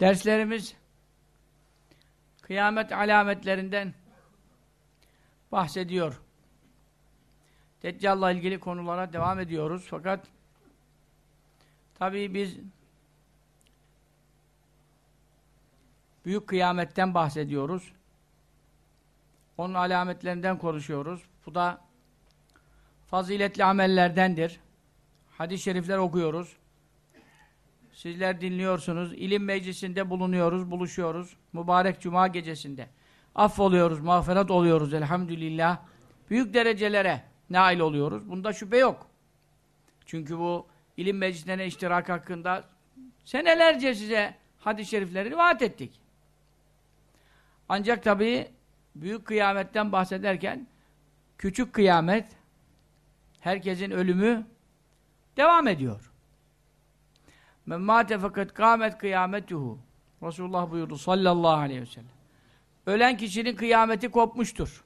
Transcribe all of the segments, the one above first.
Derslerimiz kıyamet alametlerinden bahsediyor. Deccal'la ilgili konulara devam ediyoruz. Fakat tabii biz büyük kıyametten bahsediyoruz. Onun alametlerinden konuşuyoruz. Bu da faziletli amellerdendir. Hadis-i şerifler okuyoruz. Sizler dinliyorsunuz. İlim meclisinde bulunuyoruz, buluşuyoruz. Mübarek cuma gecesinde. Affoluyoruz, mağfiret oluyoruz elhamdülillah. Büyük derecelere nail oluyoruz. Bunda şüphe yok. Çünkü bu ilim meclislerine iştirak hakkında senelerce size hadis-i şerifleri rivayet ettik. Ancak tabii büyük kıyametten bahsederken küçük kıyamet herkesin ölümü devam ediyor. Men mâte fakat kâmet kıyametuhu. Resulullah buyurdu sallallahu aleyhi ve sellem. Ölen kişinin kıyameti kopmuştur.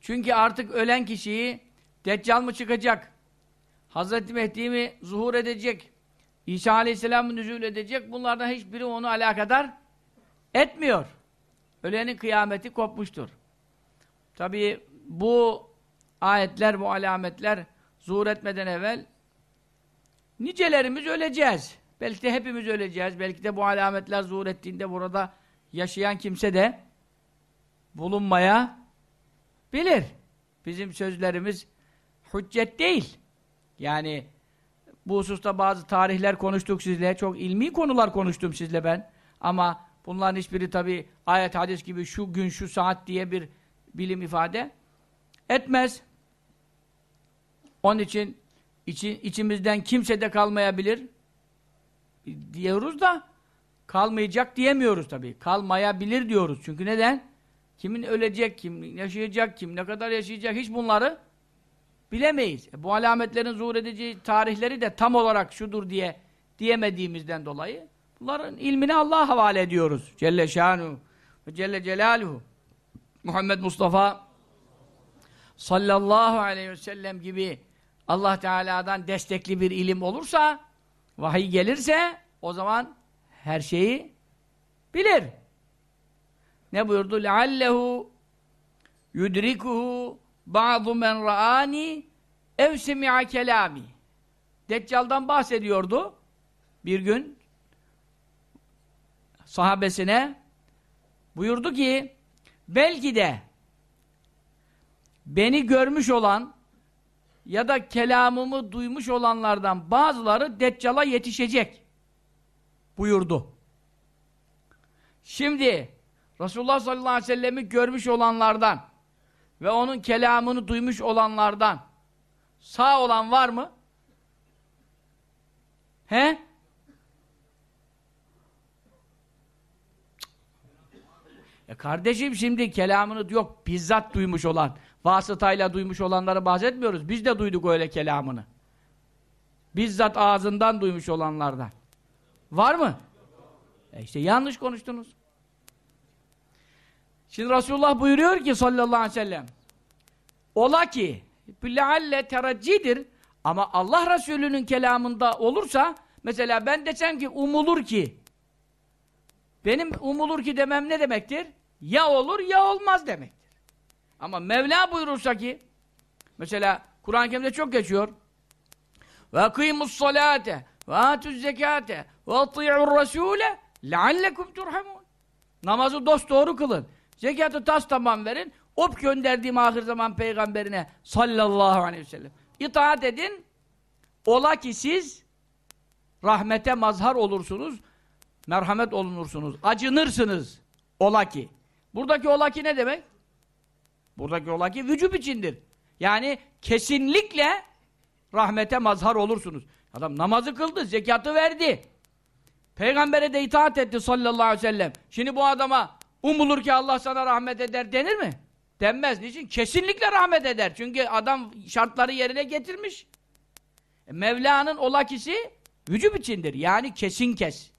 Çünkü artık ölen kişiyi Deccal mı çıkacak? Hazreti Mehdi mi zuhur edecek? İsa aleyhisselam mı nüzul edecek? Bunlardan hiçbiri onu alakadar etmiyor. Ölenin kıyameti kopmuştur. Tabii bu ayetler, bu alametler zuhur etmeden evvel nicelerimiz öleceğiz. Belki de hepimiz öleceğiz. Belki de bu alametler zuhur ettiğinde burada yaşayan kimse de bulunmaya bilir. Bizim sözlerimiz hüccet değil. Yani bu hususta bazı tarihler konuştuk sizle. Çok ilmi konular konuştum sizle ben. Ama bunların hiçbiri tabi ayet hadis gibi şu gün şu saat diye bir bilim ifade etmez. Onun için içi, içimizden kimse de kalmayabilir diyoruz da kalmayacak diyemiyoruz tabii. Kalmayabilir diyoruz. Çünkü neden? Kimin ölecek, kim yaşayacak, kim ne kadar yaşayacak hiç bunları bilemeyiz. E bu alametlerin zuhur edeceği tarihleri de tam olarak şudur diye diyemediğimizden dolayı bunların ilmini Allah'a havale ediyoruz. Celle şanu ve Celle celaluhu. Muhammed Mustafa sallallahu aleyhi ve sellem gibi Allah Teala'dan destekli bir ilim olursa, vahiy gelirse o zaman her şeyi bilir. Ne buyurdu? لَعَلَّهُ يُدْرِكُهُ بَعْضُ مَنْ رَآنِ اَوْ سَمِعَ كَلَامِ Deccal'dan bahsediyordu bir gün sahabesine buyurdu ki belki de beni görmüş olan ya da kelamımı duymuş olanlardan bazıları Deccal'a yetişecek buyurdu. Şimdi Resulullah sallallahu aleyhi ve sellem'i görmüş olanlardan ve onun kelamını duymuş olanlardan sağ olan var mı? He? E kardeşim şimdi kelamını yok bizzat duymuş olan vasıtayla duymuş olanları bahsetmiyoruz. Biz de duyduk öyle kelamını. Bizzat ağzından duymuş olanlardan. Var mı? E işte yanlış konuştunuz. Şimdi Resulullah buyuruyor ki sallallahu aleyhi ve sellem ola ki lealle teraccidir ama Allah Resulü'nün kelamında olursa mesela ben desem ki umulur ki benim umulur ki demem ne demektir? Ya olur ya olmaz demektir. Ama Mevla buyurursa ki mesela Kur'an-ı Kerim'de çok geçiyor. Ve kıymus salate ve atuz zekate ve ati'ur rasule leallekum turhamun. Namazı dost doğru kılın. Zekatı tas tamam verin. O gönderdiğim ahir zaman peygamberine sallallahu aleyhi ve sellem. İtaat edin. Ola ki siz rahmete mazhar olursunuz merhamet olunursunuz acınırsınız. Ola ki. Buradaki ola ki ne demek? Buradaki ola ki vücub içindir. Yani kesinlikle rahmete mazhar olursunuz. Adam namazı kıldı, zekatı verdi. Peygambere de itaat etti sallallahu aleyhi ve sellem. Şimdi bu adama umulur ki Allah sana rahmet eder denir mi? Denmez. Niçin? Kesinlikle rahmet eder. Çünkü adam şartları yerine getirmiş. E, Mevla'nın olakisi vücub içindir. Yani kesin kes.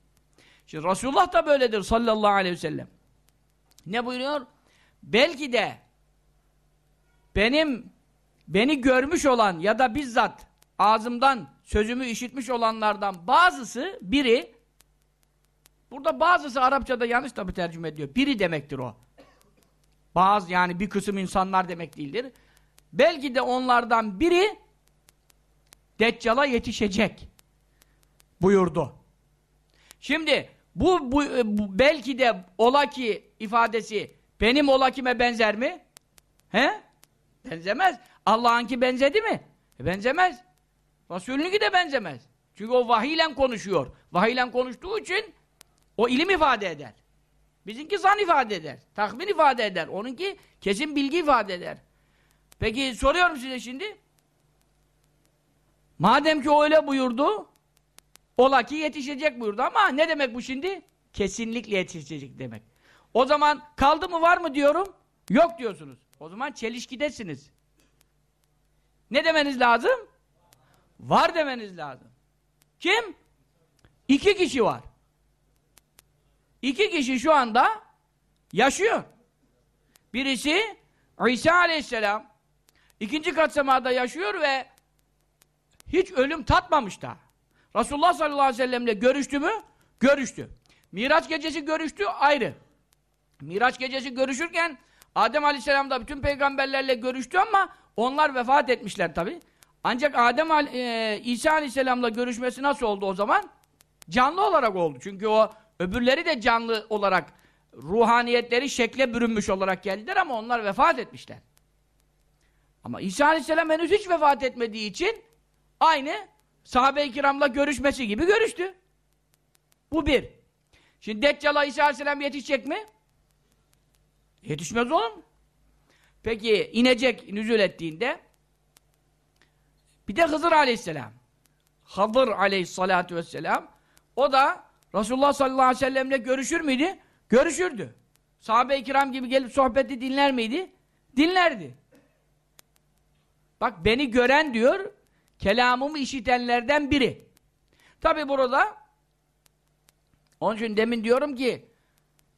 Şimdi Resulullah da böyledir sallallahu aleyhi ve sellem. Ne buyuruyor? Belki de benim beni görmüş olan ya da bizzat ağzımdan sözümü işitmiş olanlardan bazısı biri Burada bazısı Arapçada yanlış tabi tercüme ediyor. Biri demektir o. Bazı yani bir kısım insanlar demek değildir. Belki de onlardan biri Deccal'a yetişecek buyurdu. Şimdi bu, bu, bu belki de ola ki ifadesi benim ola kime benzer mi? He? Benzemez. Allah'ınki benzedi mi? E benzemez. Resulünki de benzemez. Çünkü o vahiyle konuşuyor. Vahiyle konuştuğu için o ilim ifade eder. Bizimki zan ifade eder. Tahmin ifade eder. Onunki kesin bilgi ifade eder. Peki soruyorum size şimdi. Madem ki öyle buyurdu, ola ki yetişecek buyurdu ama ne demek bu şimdi? Kesinlikle yetişecek demek. O zaman kaldı mı var mı diyorum? Yok diyorsunuz. O zaman çelişkidesiniz. Ne demeniz lazım? Var demeniz lazım. Kim? İki kişi var. İki kişi şu anda yaşıyor. Birisi İsa aleyhisselam ikinci kat semada yaşıyor ve hiç ölüm tatmamış da. Resulullah sallallahu aleyhi ve sellemle görüştü mü? Görüştü. Miraç gecesi görüştü ayrı. Miraç gecesi görüşürken Adem aleyhisselam da bütün peygamberlerle görüştü ama onlar vefat etmişler tabi. Ancak Adem e, İsa aleyhisselamla görüşmesi nasıl oldu o zaman? Canlı olarak oldu. Çünkü o öbürleri de canlı olarak ruhaniyetleri şekle bürünmüş olarak geldiler ama onlar vefat etmişler. Ama İsa aleyhisselam henüz hiç vefat etmediği için aynı sahabe-i kiramla görüşmesi gibi görüştü. Bu bir. Şimdi Deccal'a İsa aleyhisselam yetişecek mi? Yetişmez oğlum. Peki inecek, nüzul ettiğinde bir de Hızır aleyhisselam. Hızır aleyhissalatu vesselam o da Resulullah sallallahu aleyhi ve sellemle görüşür müydü? Görüşürdü. Sahabe-i kiram gibi gelip sohbeti dinler miydi? Dinlerdi. Bak beni gören diyor, kelamımı işitenlerden biri. Tabi burada onun için demin diyorum ki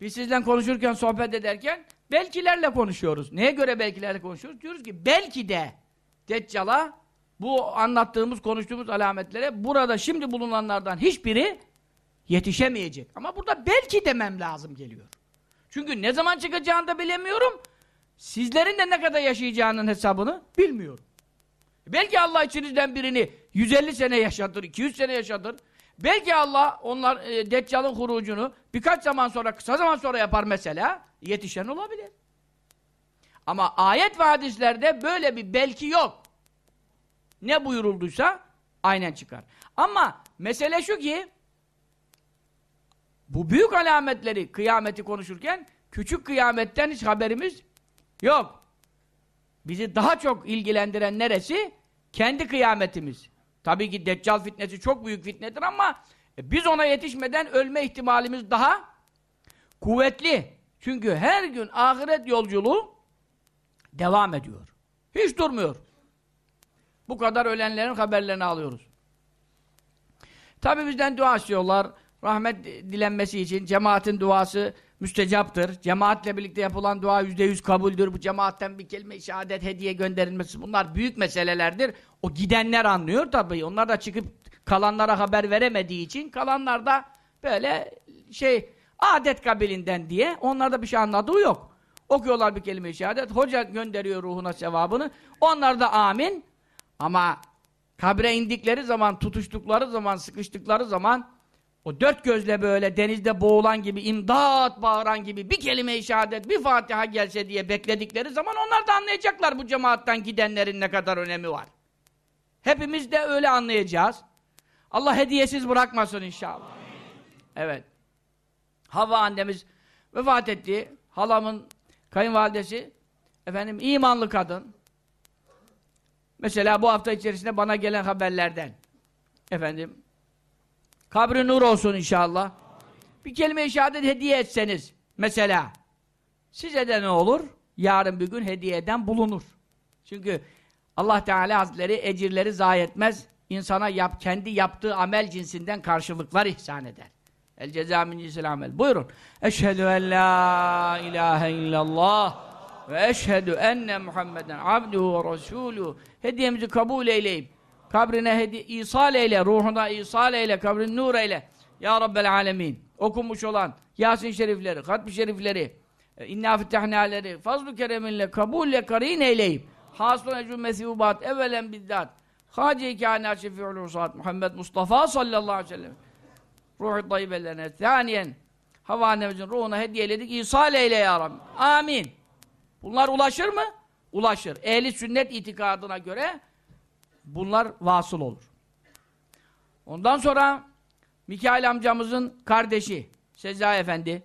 biz sizden konuşurken, sohbet ederken belkilerle konuşuyoruz. Neye göre belkilerle konuşuyoruz? Diyoruz ki belki de Deccal'a bu anlattığımız, konuştuğumuz alametlere burada şimdi bulunanlardan hiçbiri yetişemeyecek. Ama burada belki demem lazım geliyor. Çünkü ne zaman çıkacağını da bilemiyorum. Sizlerin de ne kadar yaşayacağının hesabını bilmiyorum. Belki Allah içinizden birini 150 sene yaşatır, 200 sene yaşatır. Belki Allah onlar e, Deccal'ın hurucunu birkaç zaman sonra, kısa zaman sonra yapar mesela. Yetişen olabilir. Ama ayet ve hadislerde böyle bir belki yok. Ne buyurulduysa aynen çıkar. Ama mesele şu ki bu büyük alametleri, kıyameti konuşurken küçük kıyametten hiç haberimiz yok. Bizi daha çok ilgilendiren neresi? Kendi kıyametimiz. Tabii ki Deccal fitnesi çok büyük fitnedir ama biz ona yetişmeden ölme ihtimalimiz daha kuvvetli. Çünkü her gün ahiret yolculuğu devam ediyor. Hiç durmuyor. Bu kadar ölenlerin haberlerini alıyoruz. Tabii bizden dua istiyorlar. Rahmet dilenmesi için cemaatin duası müstecaptır. Cemaatle birlikte yapılan dua yüzde yüz kabuldür. Bu cemaatten bir kelime-i şehadet hediye gönderilmesi bunlar büyük meselelerdir. O gidenler anlıyor tabii. Onlar da çıkıp kalanlara haber veremediği için kalanlar da böyle şey adet kabilinden diye onlarda bir şey anladığı yok. Okuyorlar bir kelime-i şehadet. Hoca gönderiyor ruhuna sevabını. Onlar da amin. Ama kabre indikleri zaman, tutuştukları zaman, sıkıştıkları zaman o dört gözle böyle denizde boğulan gibi, imdat bağıran gibi bir kelime-i şehadet, bir Fatiha gelse diye bekledikleri zaman onlar da anlayacaklar bu cemaattan gidenlerin ne kadar önemi var. Hepimiz de öyle anlayacağız. Allah hediyesiz bırakmasın inşallah. Evet. Hava annemiz vefat etti. Halamın kayınvalidesi efendim imanlı kadın. Mesela bu hafta içerisinde bana gelen haberlerden efendim Kabri nur olsun inşallah. Bir kelime-i şehadet hediye etseniz mesela size de ne olur? Yarın bir gün hediyeden bulunur. Çünkü Allah Teala Hazretleri ecirleri zayi etmez. İnsana yap, kendi yaptığı amel cinsinden karşılıklar ihsan eder. El ceza min cinsil amel. Buyurun. Eşhedü en la ilahe illallah ve eşhedü enne Muhammeden abduhu ve resulü. Hediyemizi kabul eyleyip kabrine hedi isal eyle, ruhuna isal eyle, kabrin nur eyle. Ya Rabbel alemin. okunmuş olan Yasin şerifleri, hatmi şerifleri, e, inna fütehnâleri, fazl-ı kereminle, kabulle karin eyleyip, hasıl ecrü mesûbat, evvelen bizzat, Hâce-i kâinât şefi'ül Muhammed Mustafa sallallahu aleyhi ve sellem, ruh-u dayyibelerine, thâniyen, hava annemizin ruhuna hediyeledik, İsal eyle ya Rabbi. Amin. Bunlar ulaşır mı? Ulaşır. Ehli sünnet itikadına göre bunlar vasıl olur. Ondan sonra Mikail amcamızın kardeşi Sezai Efendi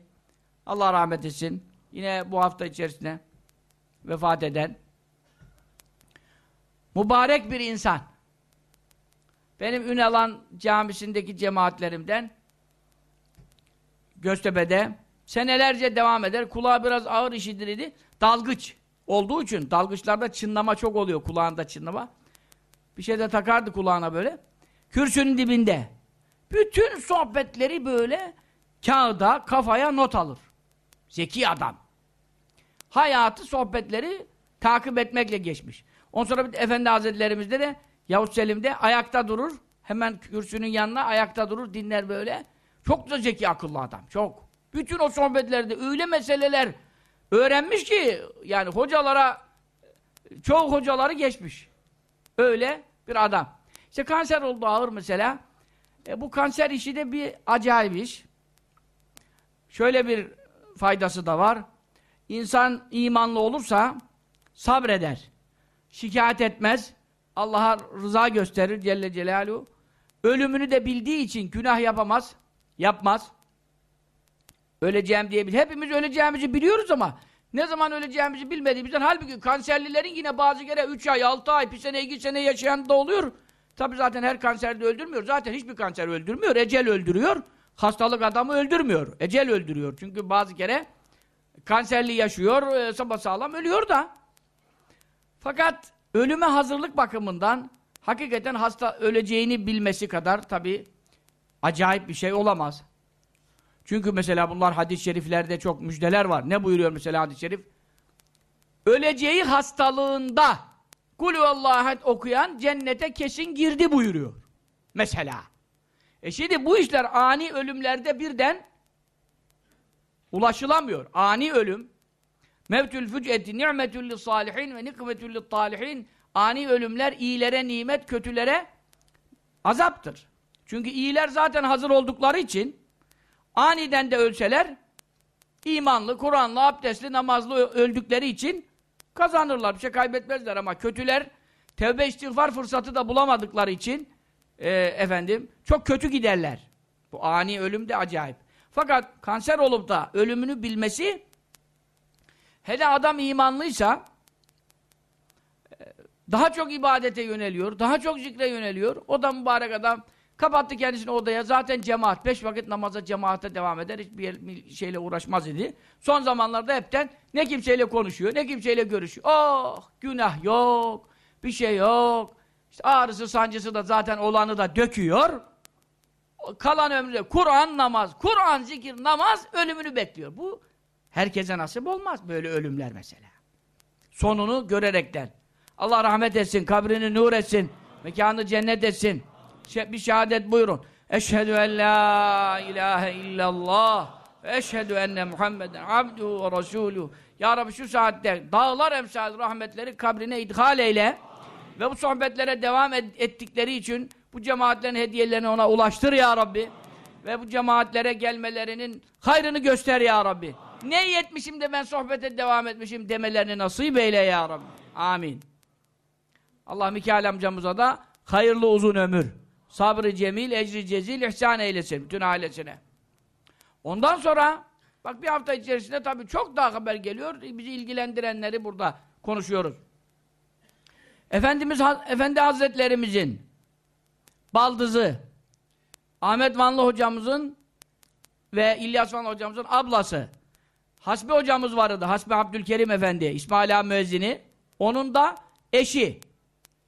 Allah rahmet etsin. Yine bu hafta içerisinde vefat eden mübarek bir insan. Benim Ünalan camisindeki cemaatlerimden Göztepe'de senelerce devam eder. Kulağı biraz ağır işidir Dalgıç olduğu için dalgıçlarda çınlama çok oluyor kulağında çınlama. Bir şey de takardı kulağına böyle. Kürsünün dibinde. Bütün sohbetleri böyle kağıda, kafaya not alır. Zeki adam. Hayatı, sohbetleri takip etmekle geçmiş. Ondan sonra Efendi Hazretlerimizde de Yavuz Selim'de ayakta durur. Hemen kürsünün yanına ayakta durur, dinler böyle. Çok da zeki, akıllı adam. Çok. Bütün o sohbetlerde öyle meseleler öğrenmiş ki yani hocalara çoğu hocaları geçmiş. Öyle bir adam. İşte kanser oldu ağır mesela. E, bu kanser işi de bir acayip iş. Şöyle bir faydası da var. İnsan imanlı olursa sabreder. Şikayet etmez. Allah'a rıza gösterir Celle Celaluhu. Ölümünü de bildiği için günah yapamaz. Yapmaz. Öleceğim diye Hepimiz öleceğimizi biliyoruz ama ne zaman öleceğimizi bilmediğimizden halbuki kanserlilerin yine bazı kere 3 ay, 6 ay, bir sene, 2 sene yaşayan da oluyor. Tabi zaten her kanserde öldürmüyor. Zaten hiçbir kanser öldürmüyor. Ecel öldürüyor. Hastalık adamı öldürmüyor. Ecel öldürüyor. Çünkü bazı kere kanserli yaşıyor, e, sabah sağlam ölüyor da. Fakat ölüme hazırlık bakımından hakikaten hasta öleceğini bilmesi kadar tabi acayip bir şey olamaz. Çünkü mesela bunlar hadis-i şeriflerde çok müjdeler var. Ne buyuruyor mesela hadis-i şerif? Öleceği hastalığında Kulü Allah'et okuyan cennete kesin girdi buyuruyor. Mesela. E şimdi bu işler ani ölümlerde birden ulaşılamıyor. Ani ölüm mevtül füc'eti ni'metül salihin ve nikmetül talihin ani ölümler iyilere nimet, kötülere azaptır. Çünkü iyiler zaten hazır oldukları için aniden de ölseler imanlı, Kur'anlı, abdestli, namazlı öldükleri için kazanırlar. Bir şey kaybetmezler ama kötüler tevbe istiğfar fırsatı da bulamadıkları için e, efendim çok kötü giderler. Bu ani ölüm de acayip. Fakat kanser olup da ölümünü bilmesi hele adam imanlıysa e, daha çok ibadete yöneliyor, daha çok zikre yöneliyor. O da mübarek adam kapattı kendisini odaya. Zaten cemaat, beş vakit namaza cemaate devam eder. Hiçbir şeyle uğraşmaz idi. Son zamanlarda hepten ne kimseyle konuşuyor, ne kimseyle görüşüyor. Oh, günah yok, bir şey yok. İşte ağrısı, sancısı da zaten olanı da döküyor. Kalan ömrü Kur'an, namaz, Kur'an, zikir, namaz ölümünü bekliyor. Bu herkese nasip olmaz böyle ölümler mesela. Sonunu görerekten. Allah rahmet etsin, kabrini nur etsin, mekanı cennet etsin. Bir şehadet buyurun. Eşhedü en la ilahe illallah ve eşhedü enne Muhammeden abduhu ve resuluhu. Ya Rabbi şu saatte dağlar emsal rahmetleri kabrine idhal eyle ve bu sohbetlere devam ettikleri için bu cemaatlerin hediyelerini ona ulaştır ya Rabbi. Ve bu cemaatlere gelmelerinin hayrını göster ya Rabbi. Ne yetmişim de ben sohbete devam etmişim demelerini nasip eyle ya Rabbi. Amin. Allah Mikail amcamıza da hayırlı uzun ömür, sabrı cemil, ecri cezil, ihsan eylesin bütün ailesine. Ondan sonra bak bir hafta içerisinde tabii çok daha haber geliyor. Bizi ilgilendirenleri burada konuşuyoruz. Efendimiz Efendi Hazretlerimizin baldızı Ahmet Vanlı hocamızın ve İlyas Vanlı hocamızın ablası Hasbi hocamız vardı. Hasbi Abdülkerim Efendi, İsmail Ağa müezzini. Onun da eşi,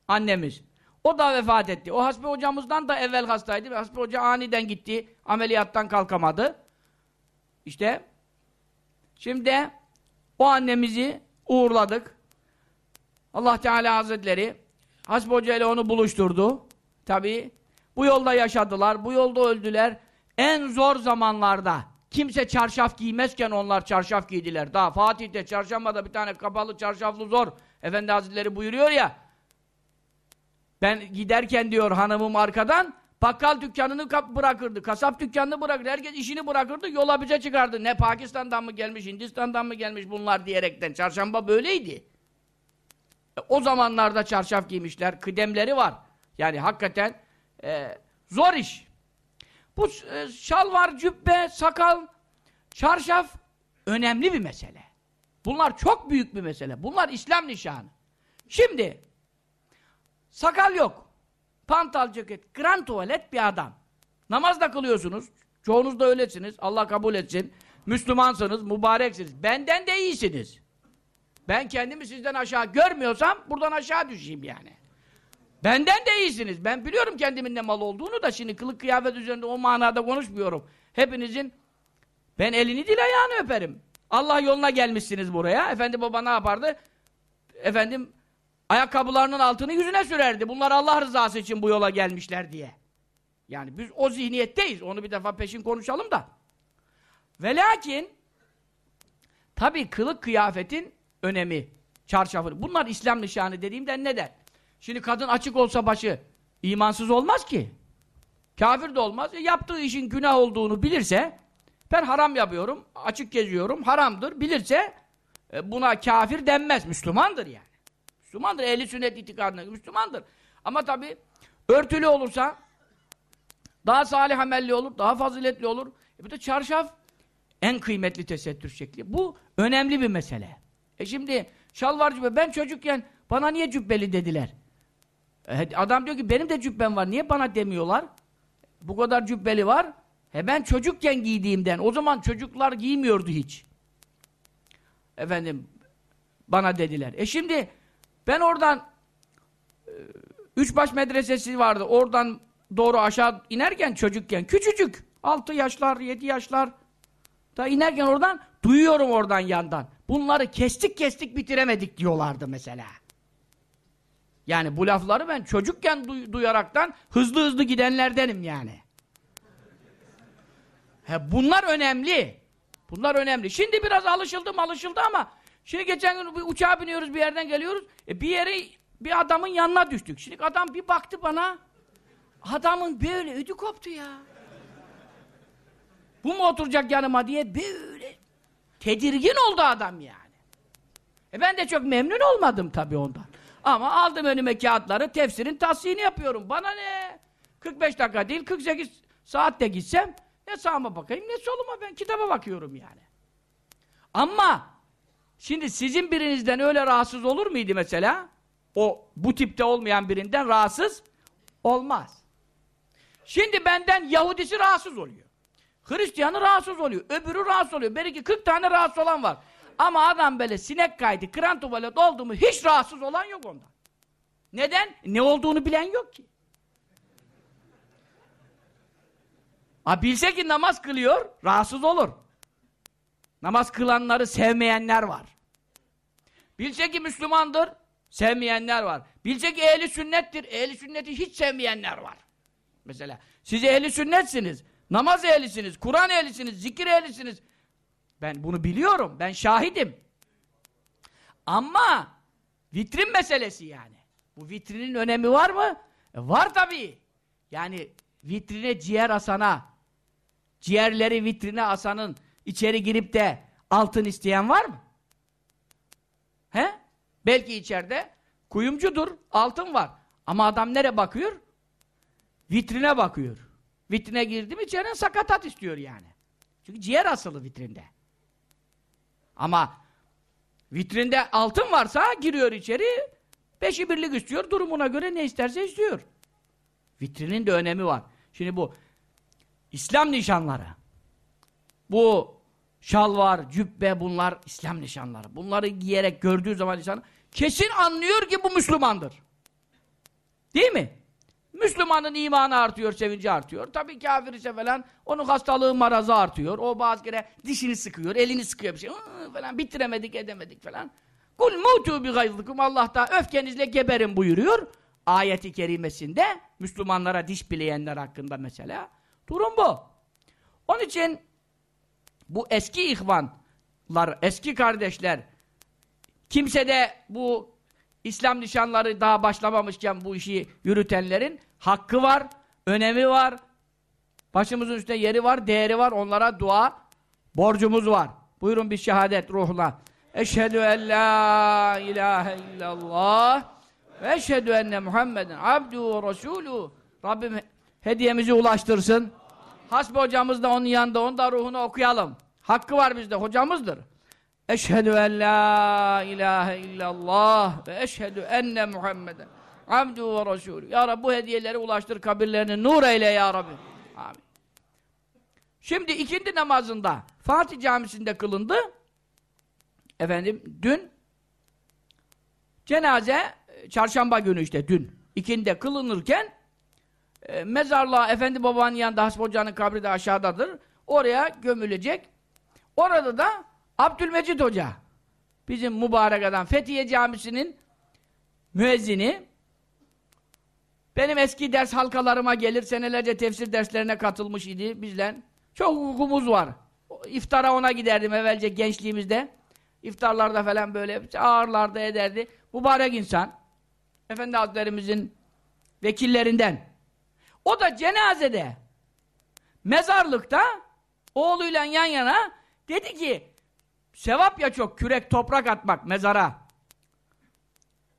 annemiz. O da vefat etti. O Hasbi hocamızdan da evvel hastaydı. Hasbi hoca aniden gitti. Ameliyattan kalkamadı. İşte şimdi o annemizi uğurladık. Allah Teala Hazretleri Hasbi Hoca ile onu buluşturdu. Tabi bu yolda yaşadılar, bu yolda öldüler. en zor zamanlarda kimse çarşaf giymezken onlar çarşaf giydiler. Daha Fatih'te çarşambada bir tane kapalı çarşaflı zor. Efendi Hazretleri buyuruyor ya ben giderken diyor hanımım arkadan bakkal dükkanını bırakırdı, kasap dükkanını bırakırdı, herkes işini bırakırdı, yola bize çıkardı. Ne Pakistan'dan mı gelmiş, Hindistan'dan mı gelmiş bunlar diyerekten. Çarşamba böyleydi. E, o zamanlarda çarşaf giymişler, kıdemleri var. Yani hakikaten e, zor iş. Bu e, şalvar, cübbe, sakal, çarşaf önemli bir mesele. Bunlar çok büyük bir mesele. Bunlar İslam nişanı. Şimdi sakal yok. Pantal ceket, grand tuvalet bir adam. Namaz da kılıyorsunuz. Çoğunuz da öylesiniz. Allah kabul etsin. Müslümansınız, mübareksiniz. Benden de iyisiniz. Ben kendimi sizden aşağı görmüyorsam buradan aşağı düşeyim yani. Benden de iyisiniz. Ben biliyorum kendimin ne mal olduğunu da şimdi kılık kıyafet üzerinde o manada konuşmuyorum. Hepinizin ben elini dil ayağını öperim. Allah yoluna gelmişsiniz buraya. Efendi baba ne yapardı? Efendim ayakkabılarının altını yüzüne sürerdi. Bunlar Allah rızası için bu yola gelmişler diye. Yani biz o zihniyetteyiz. Onu bir defa peşin konuşalım da. Ve lakin tabi kılık kıyafetin önemi, çarşafı. Bunlar İslam nişanı dediğimden neden? Şimdi kadın açık olsa başı imansız olmaz ki. Kafir de olmaz. E, yaptığı işin günah olduğunu bilirse ben haram yapıyorum, açık geziyorum, haramdır. Bilirse e, buna kafir denmez. Müslümandır yani. Müslümandır. Ehli sünnet itikadına Müslümandır. Ama tabi örtülü olursa daha salih amelli olur, daha faziletli olur. E bir de çarşaf en kıymetli tesettür şekli. Bu önemli bir mesele. E şimdi şalvar cübbe ben çocukken bana niye cübbeli dediler? E adam diyor ki benim de cübbem var. Niye bana demiyorlar? Bu kadar cübbeli var. He ben çocukken giydiğimden. O zaman çocuklar giymiyordu hiç. Efendim bana dediler. E şimdi ben oradan e, Üçbaş medresesi vardı. Oradan doğru aşağı inerken çocukken küçücük. Altı yaşlar, yedi yaşlar da inerken oradan duyuyorum oradan yandan. Bunları kestik kestik bitiremedik diyorlardı mesela. Yani bu lafları ben çocukken duy duyaraktan hızlı hızlı gidenlerdenim yani. He, bunlar önemli. Bunlar önemli. Şimdi biraz alışıldım alışıldı ama şimdi geçen gün bir uçağa biniyoruz bir yerden geliyoruz. E, bir yere bir adamın yanına düştük. Şimdi adam bir baktı bana. Adamın böyle ödü koptu ya. Bu mu oturacak yanıma diye böyle tedirgin oldu adam yani. E ben de çok memnun olmadım tabii ondan. Ama aldım önüme kağıtları, tefsirin tasdihini yapıyorum. Bana ne? 45 dakika değil, 48 saatte gitsem ne sağıma bakayım ne soluma ben kitaba bakıyorum yani. Ama şimdi sizin birinizden öyle rahatsız olur muydu mesela? O bu tipte olmayan birinden rahatsız olmaz. Şimdi benden Yahudisi rahatsız oluyor. Hristiyanı rahatsız oluyor. Öbürü rahatsız oluyor. Belki 40 tane rahatsız olan var. Ama adam böyle sinek kaydı, kran tuvalet oldu mu hiç rahatsız olan yok ondan. Neden? Ne olduğunu bilen yok ki. Ha bilse ki namaz kılıyor, rahatsız olur. Namaz kılanları sevmeyenler var. Bilse ki Müslümandır, sevmeyenler var. Bilse ki ehli sünnettir, ehli sünneti hiç sevmeyenler var. Mesela siz ehli sünnetsiniz, namaz ehlisiniz, Kur'an ehlisiniz, zikir ehlisiniz. Ben bunu biliyorum, ben şahidim. Ama vitrin meselesi yani. Bu vitrinin önemi var mı? E var tabii. Yani vitrine ciğer asana, ciğerleri vitrine asanın içeri girip de altın isteyen var mı? He? Belki içeride kuyumcudur, altın var. Ama adam nereye bakıyor? Vitrine bakıyor. Vitrine girdi mi içeriden sakatat istiyor yani. Çünkü ciğer asılı vitrinde. Ama vitrinde altın varsa giriyor içeri, beşi birlik istiyor, durumuna göre ne isterse istiyor. Vitrinin de önemi var. Şimdi bu İslam nişanları. Bu şalvar, cübbe bunlar İslam nişanları. Bunları giyerek gördüğü zaman insan kesin anlıyor ki bu Müslümandır. Değil mi? Müslümanın imanı artıyor, sevinci artıyor. Tabii kafir ise falan onun hastalığı, marazı artıyor. O bazı kere dişini sıkıyor, elini sıkıyor bir şey. falan bitiremedik, edemedik falan. Kul mutu bi gayzlıkum Allah da öfkenizle geberin buyuruyor. Ayeti kerimesinde Müslümanlara diş bileyenler hakkında mesela. Durum bu. Onun için bu eski ihvanlar, eski kardeşler kimse de bu İslam nişanları daha başlamamışken bu işi yürütenlerin hakkı var, önemi var, başımızın üstünde yeri var, değeri var. Onlara dua borcumuz var. Buyurun bir şehadet ruhuna. Eşhedü en la ilahe illallah ve eşhedü enne Muhammeden abdu ve resulü. Rabbim hediyemizi ulaştırsın. Hasbi hocamız da onun yanında, onun da ruhunu okuyalım. Hakkı var bizde, hocamızdır. Eşhedü en la ilahe illallah ve eşhedü enne Muhammeden abdu ve resulü. Ya Rabbi bu hediyeleri ulaştır, kabirlerini nur eyle ya Rabbi. Amin. Şimdi ikindi namazında Fatih Camisi'nde kılındı. Efendim dün cenaze çarşamba günü işte dün ikinde kılınırken e, mezarlığa Efendi Baba'nın yanında Hasbi Hoca'nın kabri de aşağıdadır. Oraya gömülecek. Orada da Abdülmecid Hoca bizim mübarek adam Fethiye Camisi'nin müezzini benim eski ders halkalarıma gelir senelerce tefsir derslerine katılmış idi bizle. Çok hukukumuz var. İftara ona giderdim evvelce gençliğimizde. İftarlarda falan böyle ağırlarda ederdi. Mübarek insan. Efendi Hazretlerimizin vekillerinden. O da cenazede mezarlıkta oğluyla yan yana dedi ki sevap ya çok kürek toprak atmak mezara.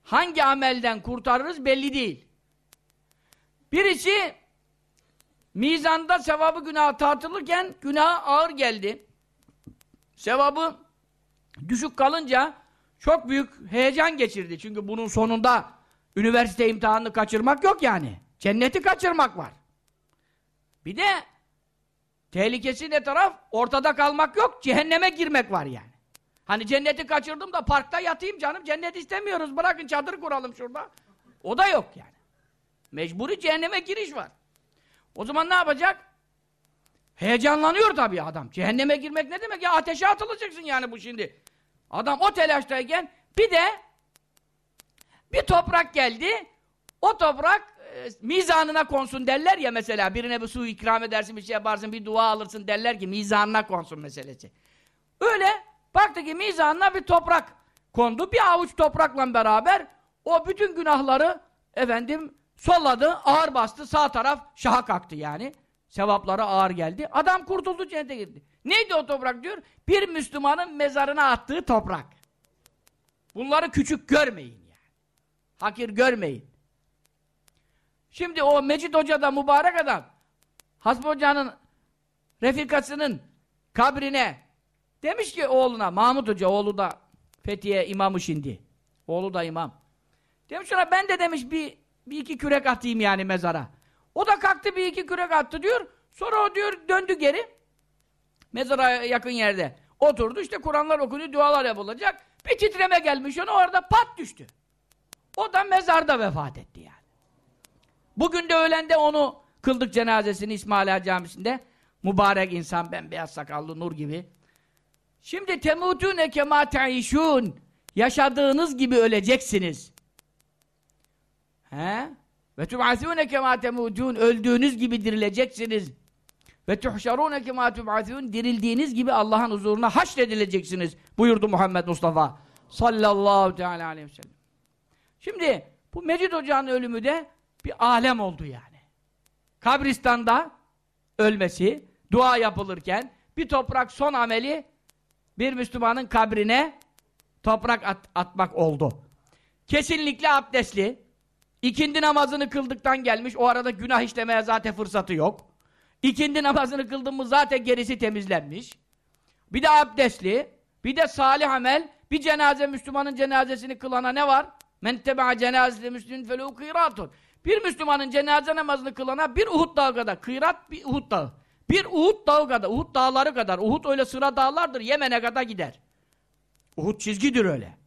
Hangi amelden kurtarırız belli değil. Birisi mizanda sevabı günah tartılırken günah ağır geldi. Sevabı düşük kalınca çok büyük heyecan geçirdi. Çünkü bunun sonunda üniversite imtihanını kaçırmak yok yani. Cenneti kaçırmak var. Bir de tehlikesi ne taraf? Ortada kalmak yok, cehenneme girmek var yani. Hani cenneti kaçırdım da parkta yatayım canım, cennet istemiyoruz, bırakın çadır kuralım şurada. O da yok yani. Mecburi cehenneme giriş var. O zaman ne yapacak? Heyecanlanıyor tabii adam. Cehenneme girmek ne demek ya? Ateşe atılacaksın yani bu şimdi. Adam o telaştayken bir de bir toprak geldi. O toprak mizanına konsun derler ya mesela. Birine bir su ikram edersin, bir şey yaparsın, bir dua alırsın derler ki mizanına konsun meselesi. Öyle baktı ki mizanına bir toprak kondu. Bir avuç toprakla beraber o bütün günahları efendim solladı, ağır bastı, sağ taraf şaha kalktı yani. Sevapları ağır geldi. Adam kurtuldu, cennete girdi. Neydi o toprak diyor? Bir Müslümanın mezarına attığı toprak. Bunları küçük görmeyin yani. Hakir görmeyin. Şimdi o Mecid Hoca da mübarek adam. Hasbi Hoca'nın refikasının kabrine demiş ki oğluna, Mahmut Hoca, oğlu da Fethiye imamı şimdi. Oğlu da imam. Demiş ona ben de demiş bir, bir iki kürek atayım yani mezara. O da kalktı bir iki kürek attı diyor. Sonra o diyor döndü geri. Mezara yakın yerde. Oturdu işte Kur'anlar okunuyor, dualar yapılacak. Bir titreme gelmiş ona orada pat düştü. O da mezarda vefat etti yani. Bugün de öğlende onu kıldık cenazesini İsmaila Camisi'nde. Mübarek insan, bembeyaz sakallı, nur gibi. Şimdi temutune kema teişun. Yaşadığınız gibi öleceksiniz. He? Ve tub'asûne kemâ temûtûn öldüğünüz gibi dirileceksiniz. Ve tuhşarûne kemâ tub'asûn dirildiğiniz gibi Allah'ın huzuruna haşredileceksiniz buyurdu Muhammed Mustafa sallallahu teala aleyhi ve sellem. Şimdi bu Mecid Hoca'nın ölümü de bir alem oldu yani. Kabristanda ölmesi, dua yapılırken bir toprak son ameli bir Müslümanın kabrine toprak at atmak oldu. Kesinlikle abdestli, İkindi namazını kıldıktan gelmiş, o arada günah işlemeye zaten fırsatı yok. İkindi namazını kıldın mı zaten gerisi temizlenmiş. Bir de abdestli, bir de salih amel, bir cenaze Müslümanın cenazesini kılana ne var? Men tebe'a cenazete müslümin felehu kıyratun. Bir Müslümanın cenaze namazını kılana bir Uhud dağı kadar, kıyrat bir Uhud dağı. Bir Uhud dağı kadar, Uhud dağları kadar. Uhud öyle sıra dağlardır, Yemen'e kadar gider. Uhud çizgidir öyle.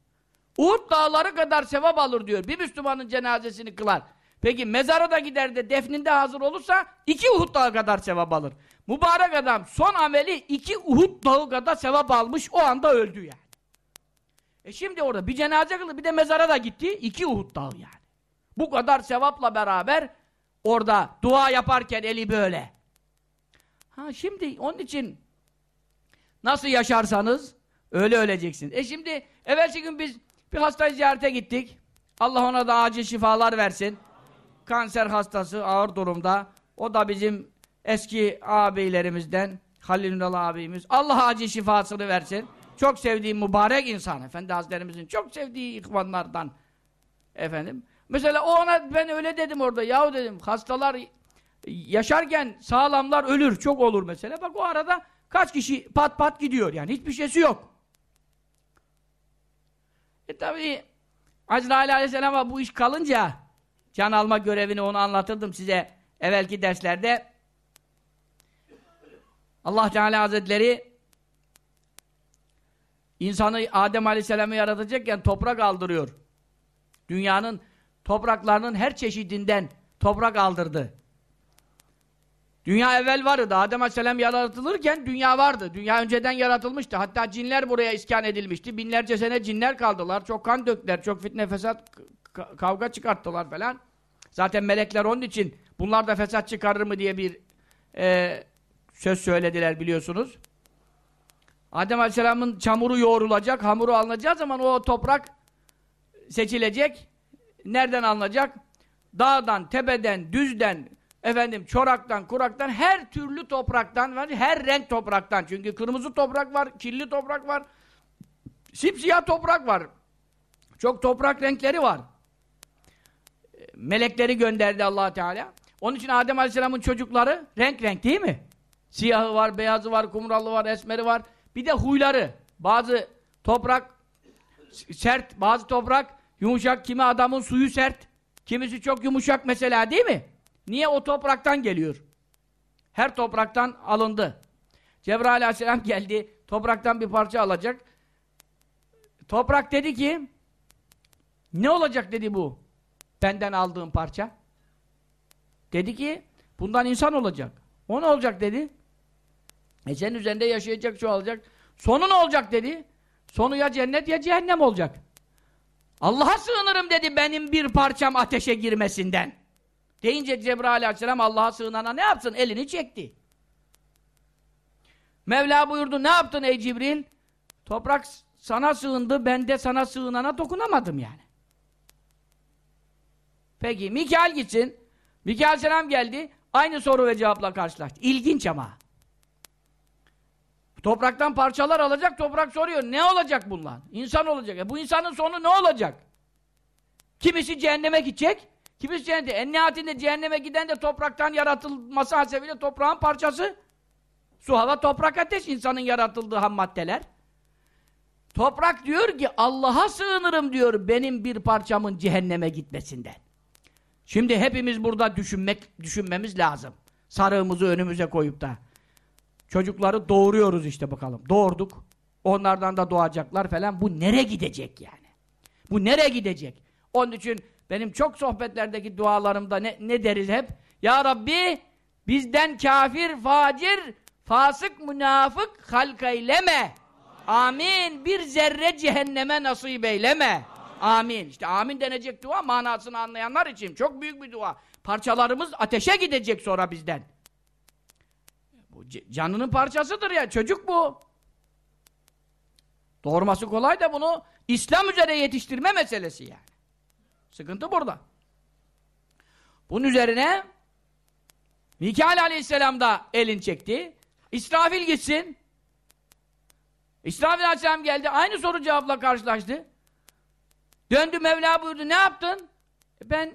Uhud dağları kadar sevap alır diyor. Bir Müslümanın cenazesini kılar. Peki mezara da gider de defninde hazır olursa iki Uhud dağı kadar sevap alır. Mübarek adam son ameli iki Uhud dağı kadar sevap almış o anda öldü yani. E şimdi orada bir cenaze kıldı bir de mezara da gitti iki Uhud dağı yani. Bu kadar sevapla beraber orada dua yaparken eli böyle. Ha şimdi onun için nasıl yaşarsanız öyle öleceksiniz. E şimdi evvelsi gün biz bir hastayı ziyarete gittik. Allah ona da acil şifalar versin. Kanser hastası ağır durumda. O da bizim eski ağabeylerimizden Halil Ünal abimiz. Allah acil şifasını versin. Çok sevdiğim mübarek insan. Efendi Hazretlerimizin çok sevdiği ihvanlardan. Efendim. Mesela o ona ben öyle dedim orada. Yahu dedim hastalar yaşarken sağlamlar ölür. Çok olur mesela. Bak o arada kaç kişi pat pat gidiyor yani. Hiçbir şeysi yok. E tabi Azrail Aleyhisselam'a bu iş kalınca can alma görevini onu anlatırdım size evvelki derslerde. Allah Teala Hazretleri insanı Adem Aleyhisselam'ı yaratacakken toprak aldırıyor. Dünyanın topraklarının her çeşidinden toprak aldırdı. Dünya evvel vardı. Adem Aleyhisselam yaratılırken dünya vardı. Dünya önceden yaratılmıştı. Hatta cinler buraya iskan edilmişti. Binlerce sene cinler kaldılar. Çok kan döktüler. Çok fitne fesat kavga çıkarttılar falan. Zaten melekler onun için bunlar da fesat çıkarır mı diye bir e, söz söylediler biliyorsunuz. Adem Aleyhisselam'ın çamuru yoğrulacak, hamuru alınacak zaman o toprak seçilecek. Nereden alınacak? Dağdan, tepeden, düzden, efendim çoraktan, kuraktan, her türlü topraktan, her renk topraktan. Çünkü kırmızı toprak var, kirli toprak var, sipsiyah toprak var. Çok toprak renkleri var. Melekleri gönderdi allah Teala. Onun için Adem Aleyhisselam'ın çocukları renk renk değil mi? Siyahı var, beyazı var, kumralı var, esmeri var. Bir de huyları. Bazı toprak sert, bazı toprak yumuşak. Kimi adamın suyu sert. Kimisi çok yumuşak mesela değil mi? Niye? O topraktan geliyor. Her topraktan alındı. Cebrail aleyhisselam geldi. Topraktan bir parça alacak. Toprak dedi ki ne olacak dedi bu? Benden aldığım parça. Dedi ki bundan insan olacak. O ne olacak dedi. E senin üzerinde yaşayacak, şu olacak. Sonu ne olacak dedi. Sonu ya cennet ya cehennem olacak. Allah'a sığınırım dedi benim bir parçam ateşe girmesinden. Deyince Cebrail aleyhisselam Allah'a sığınana ne yapsın? Elini çekti. Mevla buyurdu ne yaptın ey Cibril? Toprak sana sığındı ben de sana sığınana dokunamadım yani. Peki Mikail gitsin. Mikail selam geldi. Aynı soru ve cevapla karşılaştı. İlginç ama. Topraktan parçalar alacak, toprak soruyor. Ne olacak bunlar? İnsan olacak. E bu insanın sonu ne olacak? Kimisi cehenneme gidecek, kimisi cehennete. En cehenneme giden de topraktan yaratılması hasebiyle toprağın parçası. Su, hava, toprak, ateş insanın yaratıldığı ham maddeler. Toprak diyor ki Allah'a sığınırım diyor benim bir parçamın cehenneme gitmesinden. Şimdi hepimiz burada düşünmek düşünmemiz lazım. Sarığımızı önümüze koyup da Çocukları doğuruyoruz işte bakalım. Doğurduk. Onlardan da doğacaklar falan. Bu nereye gidecek yani? Bu nereye gidecek? Onun için benim çok sohbetlerdeki dualarımda ne, ne deriz hep? Ya Rabbi bizden kafir, facir, fasık, münafık halk eyleme. Amin. Bir zerre cehenneme nasip eyleme. Amin. İşte amin denecek dua manasını anlayanlar için çok büyük bir dua. Parçalarımız ateşe gidecek sonra bizden. Canının parçasıdır ya. Çocuk bu. Doğurması kolay da bunu İslam üzere yetiştirme meselesi yani. Sıkıntı burada. Bunun üzerine Mikail aleyhisselam da elin çekti. İsrafil gitsin. İsrafil aleyhisselam geldi. Aynı soru cevapla karşılaştı. Döndü Mevla buyurdu. Ne yaptın? E ben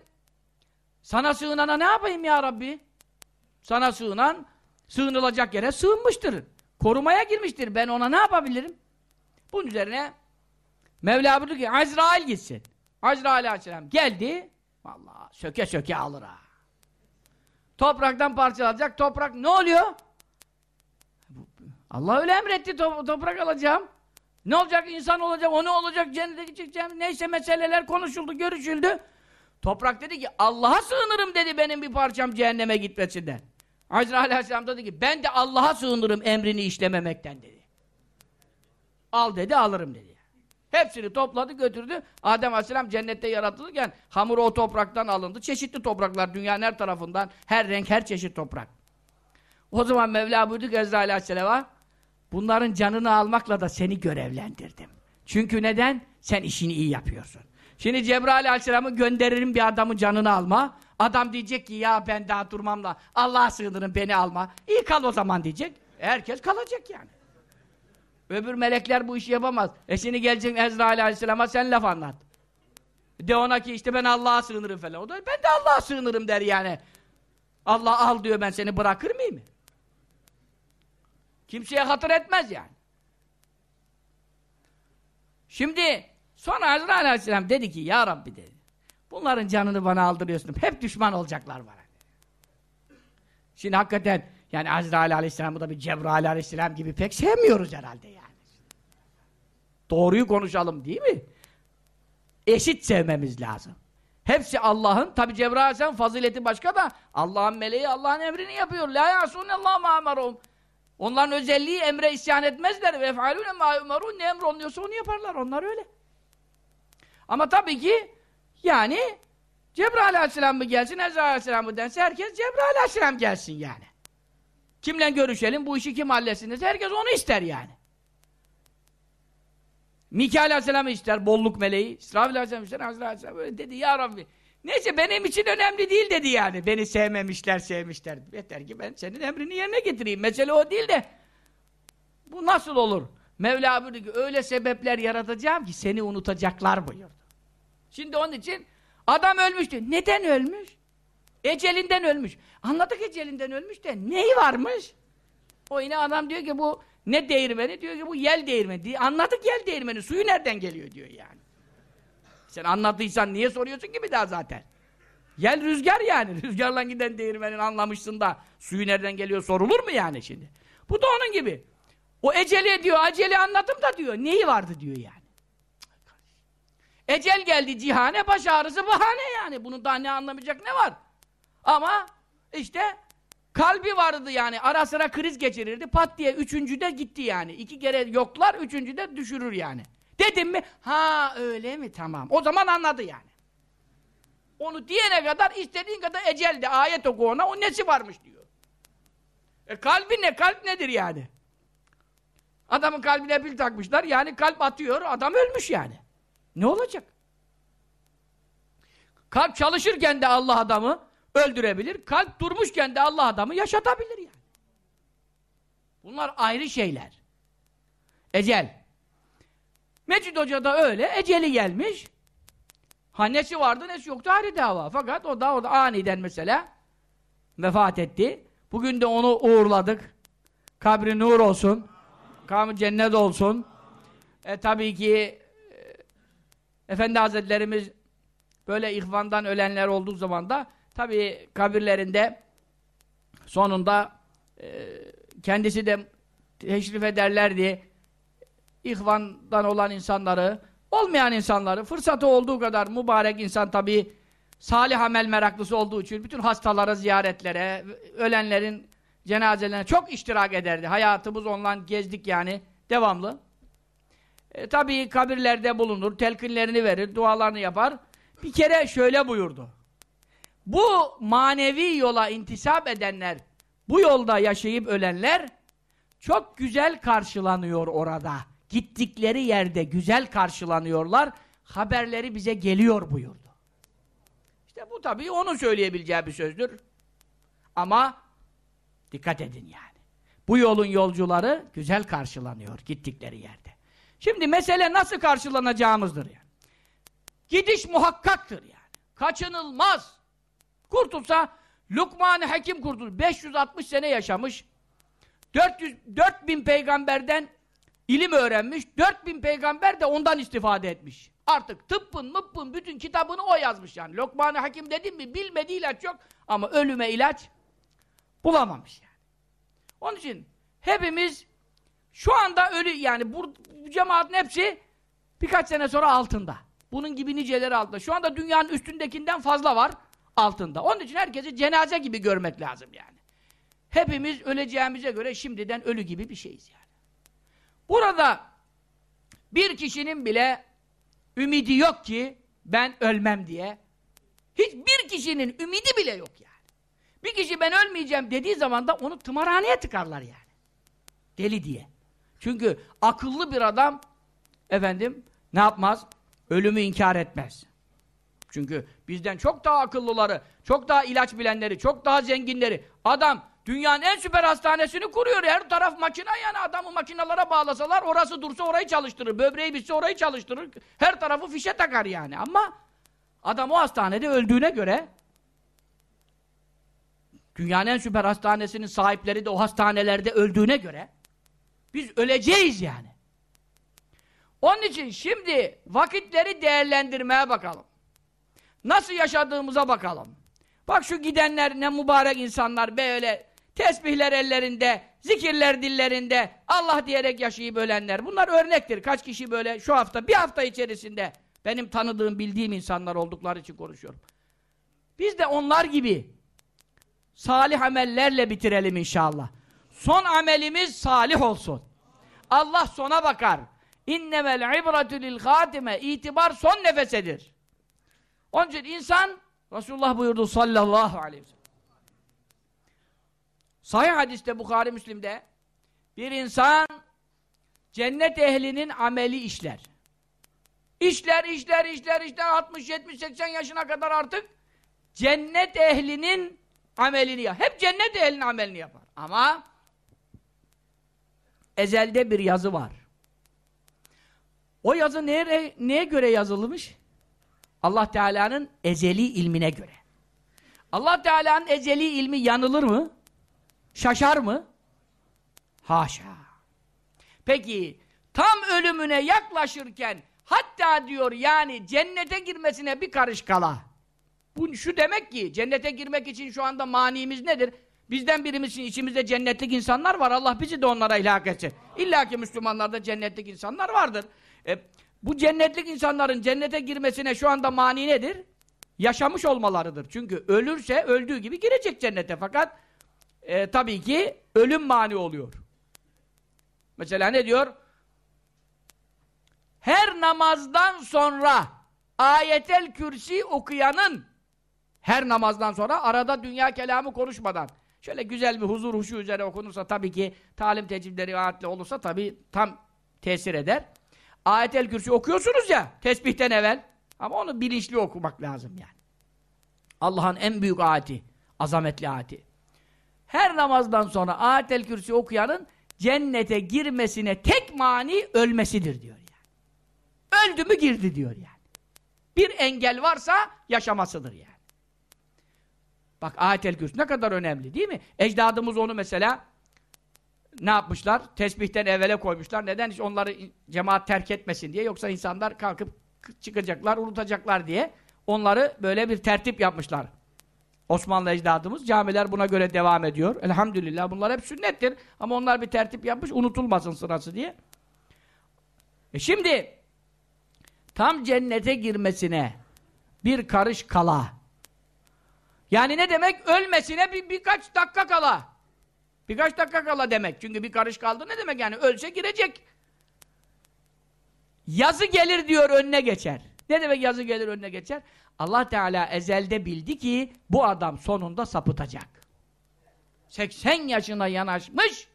sana sığınana ne yapayım ya Rabbi? Sana sığınan sığınılacak yere sığınmıştır. Korumaya girmiştir. Ben ona ne yapabilirim? Bunun üzerine Mevla buyurdu ki Azrail gitsin. Azrail aleyhisselam geldi. Vallahi söke söke alır ha. Topraktan parçalanacak. Toprak ne oluyor? Allah öyle emretti to toprak alacağım. Ne olacak? insan olacak, o ne olacak, cennete gideceğim. Neyse meseleler konuşuldu, görüşüldü. Toprak dedi ki Allah'a sığınırım dedi benim bir parçam cehenneme gitmesinden. Azrail Aleyhisselam dedi ki ben de Allah'a sığınırım emrini işlememekten dedi. Al dedi alırım dedi. Hepsini topladı götürdü. Adem Aleyhisselam cennette yaratılırken hamuru o topraktan alındı. Çeşitli topraklar dünyanın her tarafından her renk her çeşit toprak. O zaman Mevla buyurdu ki Ezrail Aleyhisselam'a bunların canını almakla da seni görevlendirdim. Çünkü neden? Sen işini iyi yapıyorsun. Şimdi Cebrail Aleyhisselam'ı gönderirim bir adamın canını alma. Adam diyecek ki ya ben daha durmam da Allah'a sığınırım beni alma. İyi kal o zaman diyecek. Herkes kalacak yani. Öbür melekler bu işi yapamaz. E şimdi geleceksin Ezrail Aleyhisselam'a sen laf anlat. De ona ki işte ben Allah'a sığınırım falan. O da ben de Allah'a sığınırım der yani. Allah al diyor ben seni bırakır mıyım? Kimseye hatır etmez yani. Şimdi sonra Ezrail Aleyhisselam dedi ki ya Rabbi dedi. Bunların canını bana aldırıyorsun. Hep düşman olacaklar bana. Şimdi hakikaten yani Azrail Aleyhisselam'ı da bir Cebrail Aleyhisselam gibi pek sevmiyoruz herhalde yani. Doğruyu konuşalım değil mi? Eşit sevmemiz lazım. Hepsi Allah'ın, tabi Cebrail Aleyhisselam fazileti başka da Allah'ın meleği Allah'ın emrini yapıyor. La yasunallahu ma emarum. Onların özelliği emre isyan etmezler ve efalune ma umarun ne emroluyorsa onu yaparlar. Onlar öyle. Ama tabii ki yani Cebrail Aleyhisselam mı gelsin, Ezrail Aleyhisselam mı dense herkes Cebrail Aleyhisselam gelsin yani. Kimle görüşelim, bu işi kim halletsin dese herkes onu ister yani. Mikail Aleyhisselam ister, bolluk meleği. İsrafil Aleyhisselam ister, Hazreti Aleyhisselam böyle dedi ya Rabbi. Neyse benim için önemli değil dedi yani. Beni sevmemişler, sevmişler. Yeter ki ben senin emrini yerine getireyim. Mesele o değil de bu nasıl olur? Mevla buyurdu ki öyle sebepler yaratacağım ki seni unutacaklar buyurdu. Şimdi onun için adam ölmüştü. Neden ölmüş? Ecelinden ölmüş. Anladık ecelinden ölmüş de neyi varmış? O yine adam diyor ki bu ne değirmeni? Diyor ki bu yel değirmeni. Anladık yel değirmeni. Suyu nereden geliyor diyor yani. Sen anladıysan niye soruyorsun ki bir daha zaten? Yel rüzgar yani. Rüzgarla giden değirmenin anlamışsın da suyu nereden geliyor sorulur mu yani şimdi? Bu da onun gibi. O eceli diyor, aceli anladım da diyor. Neyi vardı diyor yani. Ecel geldi cihane, baş ağrısı bahane yani. Bunun daha ne anlamayacak ne var? Ama işte kalbi vardı yani. Ara sıra kriz geçirirdi. Pat diye üçüncü de gitti yani. İki kere yoklar, üçüncü de düşürür yani. Dedim mi? Ha öyle mi? Tamam. O zaman anladı yani. Onu diyene kadar istediğin kadar ecel de ayet oku ona. O nesi varmış diyor. E kalbi ne? Kalp nedir yani? Adamın kalbine pil takmışlar. Yani kalp atıyor. Adam ölmüş yani. Ne olacak? Kalp çalışırken de Allah adamı öldürebilir. Kalp durmuşken de Allah adamı yaşatabilir yani. Bunlar ayrı şeyler. Ecel. Mecid Hoca da öyle. Eceli gelmiş. Ha nesi vardı nesi yoktu ayrı dava. Fakat o da orada aniden mesela vefat etti. Bugün de onu uğurladık. Kabri nur olsun. Kabri cennet olsun. E tabii ki Efendi Hazretlerimiz böyle ihvandan ölenler olduğu zaman da tabi kabirlerinde sonunda e, kendisi de teşrif ederlerdi. İhvandan olan insanları, olmayan insanları, fırsatı olduğu kadar mübarek insan tabi salih amel meraklısı olduğu için bütün hastalara, ziyaretlere, ölenlerin cenazelerine çok iştirak ederdi. Hayatımız ondan gezdik yani devamlı. E, tabii kabirlerde bulunur, telkinlerini verir, dualarını yapar. Bir kere şöyle buyurdu. Bu manevi yola intisap edenler, bu yolda yaşayıp ölenler çok güzel karşılanıyor orada. Gittikleri yerde güzel karşılanıyorlar. Haberleri bize geliyor buyurdu. İşte bu tabii onun söyleyebileceği bir sözdür. Ama dikkat edin yani. Bu yolun yolcuları güzel karşılanıyor gittikleri yerde. Şimdi mesele nasıl karşılanacağımızdır yani. Gidiş muhakkaktır yani. Kaçınılmaz. Kurtulsa Lukman-ı Hakim kurtulur. 560 sene yaşamış. 400 4000 peygamberden ilim öğrenmiş. 4000 peygamber de ondan istifade etmiş. Artık tıbbın, mıbbın bütün kitabını o yazmış yani. Lokman-ı Hakim dedim mi bilmediği ilaç yok ama ölüme ilaç bulamamış yani. Onun için hepimiz şu anda ölü yani bu, bu cemaatin hepsi birkaç sene sonra altında. Bunun gibi niceleri altında. Şu anda dünyanın üstündekinden fazla var altında. Onun için herkesi cenaze gibi görmek lazım yani. Hepimiz öleceğimize göre şimdiden ölü gibi bir şeyiz yani. Burada bir kişinin bile ümidi yok ki ben ölmem diye. Hiçbir kişinin ümidi bile yok yani. Bir kişi ben ölmeyeceğim dediği zaman da onu tımarhaneye tıkarlar yani. Deli diye. Çünkü akıllı bir adam efendim ne yapmaz? Ölümü inkar etmez. Çünkü bizden çok daha akıllıları, çok daha ilaç bilenleri, çok daha zenginleri. Adam dünyanın en süper hastanesini kuruyor. Her taraf makine yani adamı makinalara bağlasalar orası dursa orayı çalıştırır. Böbreği bitse orayı çalıştırır. Her tarafı fişe takar yani. Ama adam o hastanede öldüğüne göre dünyanın en süper hastanesinin sahipleri de o hastanelerde öldüğüne göre biz öleceğiz yani. Onun için şimdi vakitleri değerlendirmeye bakalım. Nasıl yaşadığımıza bakalım. Bak şu gidenler ne mübarek insanlar böyle tesbihler ellerinde, zikirler dillerinde, Allah diyerek yaşayıp ölenler. Bunlar örnektir. Kaç kişi böyle şu hafta, bir hafta içerisinde benim tanıdığım, bildiğim insanlar oldukları için konuşuyorum. Biz de onlar gibi salih amellerle bitirelim inşallah. Son amelimiz salih olsun. Allah sona bakar. İnnemel ibretü lil hatime. İtibar son nefesedir. Onun için insan Resulullah buyurdu sallallahu aleyhi ve sellem. Sahih hadiste Bukhari Müslim'de bir insan cennet ehlinin ameli işler. İşler, işler, işler, işler 60, 70, 80 yaşına kadar artık cennet ehlinin amelini yapar. Hep cennet ehlinin amelini yapar. Ama ezelde bir yazı var. O yazı neye, neye göre yazılmış? Allah Teala'nın ezeli ilmine göre. Allah Teala'nın ezeli ilmi yanılır mı? Şaşar mı? Haşa. Peki tam ölümüne yaklaşırken hatta diyor yani cennete girmesine bir karış kala. Bu şu demek ki cennete girmek için şu anda manimiz nedir? Bizden birimiz için içimizde cennetlik insanlar var. Allah bizi de onlara ilhak etsin. İlla ki Müslümanlarda cennetlik insanlar vardır. E, bu cennetlik insanların cennete girmesine şu anda mani nedir? Yaşamış olmalarıdır. Çünkü ölürse öldüğü gibi girecek cennete. Fakat e, tabii ki ölüm mani oluyor. Mesela ne diyor? Her namazdan sonra ayetel kürsi okuyanın her namazdan sonra arada dünya kelamı konuşmadan şöyle güzel bir huzur huşu üzere okunursa tabii ki talim tecibleri ayetle olursa tabii tam tesir eder. Ayetel Kürsi okuyorsunuz ya tesbihten evvel. Ama onu bilinçli okumak lazım yani. Allah'ın en büyük ayeti, azametli ayeti. Her namazdan sonra Ayetel Kürsi okuyanın cennete girmesine tek mani ölmesidir diyor yani. Öldü mü girdi diyor yani. Bir engel varsa yaşamasıdır yani. Bak Ayetel Kürsi ne kadar önemli değil mi? Ecdadımız onu mesela ne yapmışlar? Tesbihten evvele koymuşlar. Neden? Hiç onları cemaat terk etmesin diye. Yoksa insanlar kalkıp çıkacaklar, unutacaklar diye. Onları böyle bir tertip yapmışlar. Osmanlı ecdadımız. Camiler buna göre devam ediyor. Elhamdülillah bunlar hep sünnettir. Ama onlar bir tertip yapmış, unutulmasın sırası diye. E şimdi tam cennete girmesine bir karış kala. Yani ne demek? Ölmesine bir, birkaç dakika kala. Birkaç dakika kala demek. Çünkü bir karış kaldı ne demek yani? Ölse girecek. Yazı gelir diyor önüne geçer. Ne demek yazı gelir önüne geçer? Allah Teala ezelde bildi ki bu adam sonunda sapıtacak. 80 yaşına yanaşmış.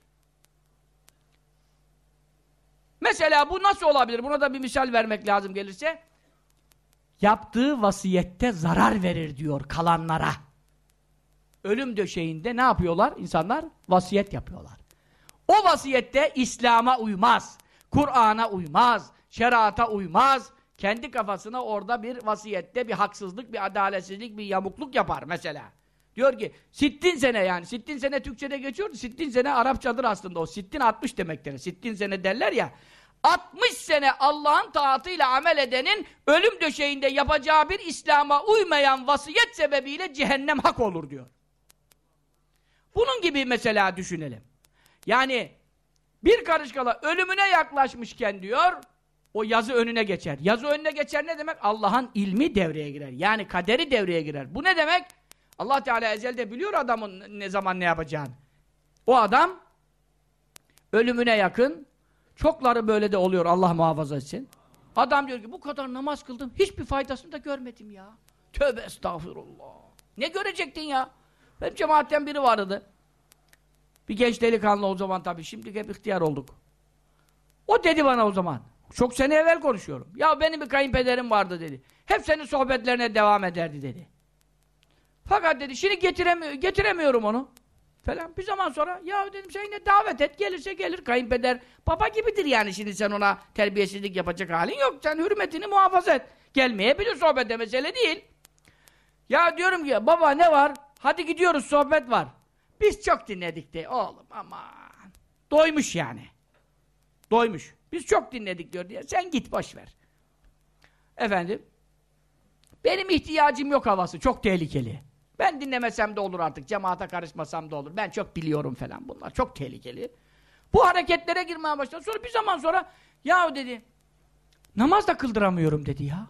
Mesela bu nasıl olabilir? Buna da bir misal vermek lazım gelirse. Yaptığı vasiyette zarar verir diyor kalanlara ölüm döşeğinde ne yapıyorlar insanlar? Vasiyet yapıyorlar. O vasiyette İslam'a uymaz, Kur'an'a uymaz, şerata uymaz. Kendi kafasına orada bir vasiyette bir haksızlık, bir adaletsizlik, bir yamukluk yapar mesela. Diyor ki, sittin sene yani, sittin sene Türkçe'de geçiyordu, sittin sene Arapçadır aslında o, sittin 60 demektir, sittin sene derler ya. 60 sene Allah'ın taatıyla amel edenin ölüm döşeğinde yapacağı bir İslam'a uymayan vasiyet sebebiyle cehennem hak olur diyor. Bunun gibi mesela düşünelim. Yani bir karış kala ölümüne yaklaşmışken diyor, o yazı önüne geçer. Yazı önüne geçer ne demek? Allah'ın ilmi devreye girer. Yani kaderi devreye girer. Bu ne demek? Allah Teala ezelde biliyor adamın ne zaman ne yapacağını. O adam ölümüne yakın, çokları böyle de oluyor Allah muhafaza etsin. Adam diyor ki bu kadar namaz kıldım, hiçbir faydasını da görmedim ya. Tövbe estağfurullah. Ne görecektin ya? Benim cemaatten biri vardı. Bir genç delikanlı o zaman tabii. Şimdi hep ihtiyar olduk. O dedi bana o zaman. Çok sene evvel konuşuyorum. Ya benim bir kayınpederim vardı dedi. Hep senin sohbetlerine devam ederdi dedi. Fakat dedi şimdi getiremi getiremiyorum onu. Falan. Bir zaman sonra ya dedim sen yine davet et. Gelirse gelir. Kayınpeder baba gibidir yani şimdi sen ona terbiyesizlik yapacak halin yok. Sen hürmetini muhafaza et. Gelmeyebilir sohbete mesele değil. Ya diyorum ki baba ne var? Hadi gidiyoruz sohbet var. Biz çok dinledik de oğlum aman. Doymuş yani. Doymuş. Biz çok dinledik diyor diye. Sen git boş ver. Efendim. Benim ihtiyacım yok havası. Çok tehlikeli. Ben dinlemesem de olur artık. Cemaate karışmasam da olur. Ben çok biliyorum falan bunlar. Çok tehlikeli. Bu hareketlere girmeye başladı. Sonra bir zaman sonra ya dedi namaz da kıldıramıyorum dedi ya.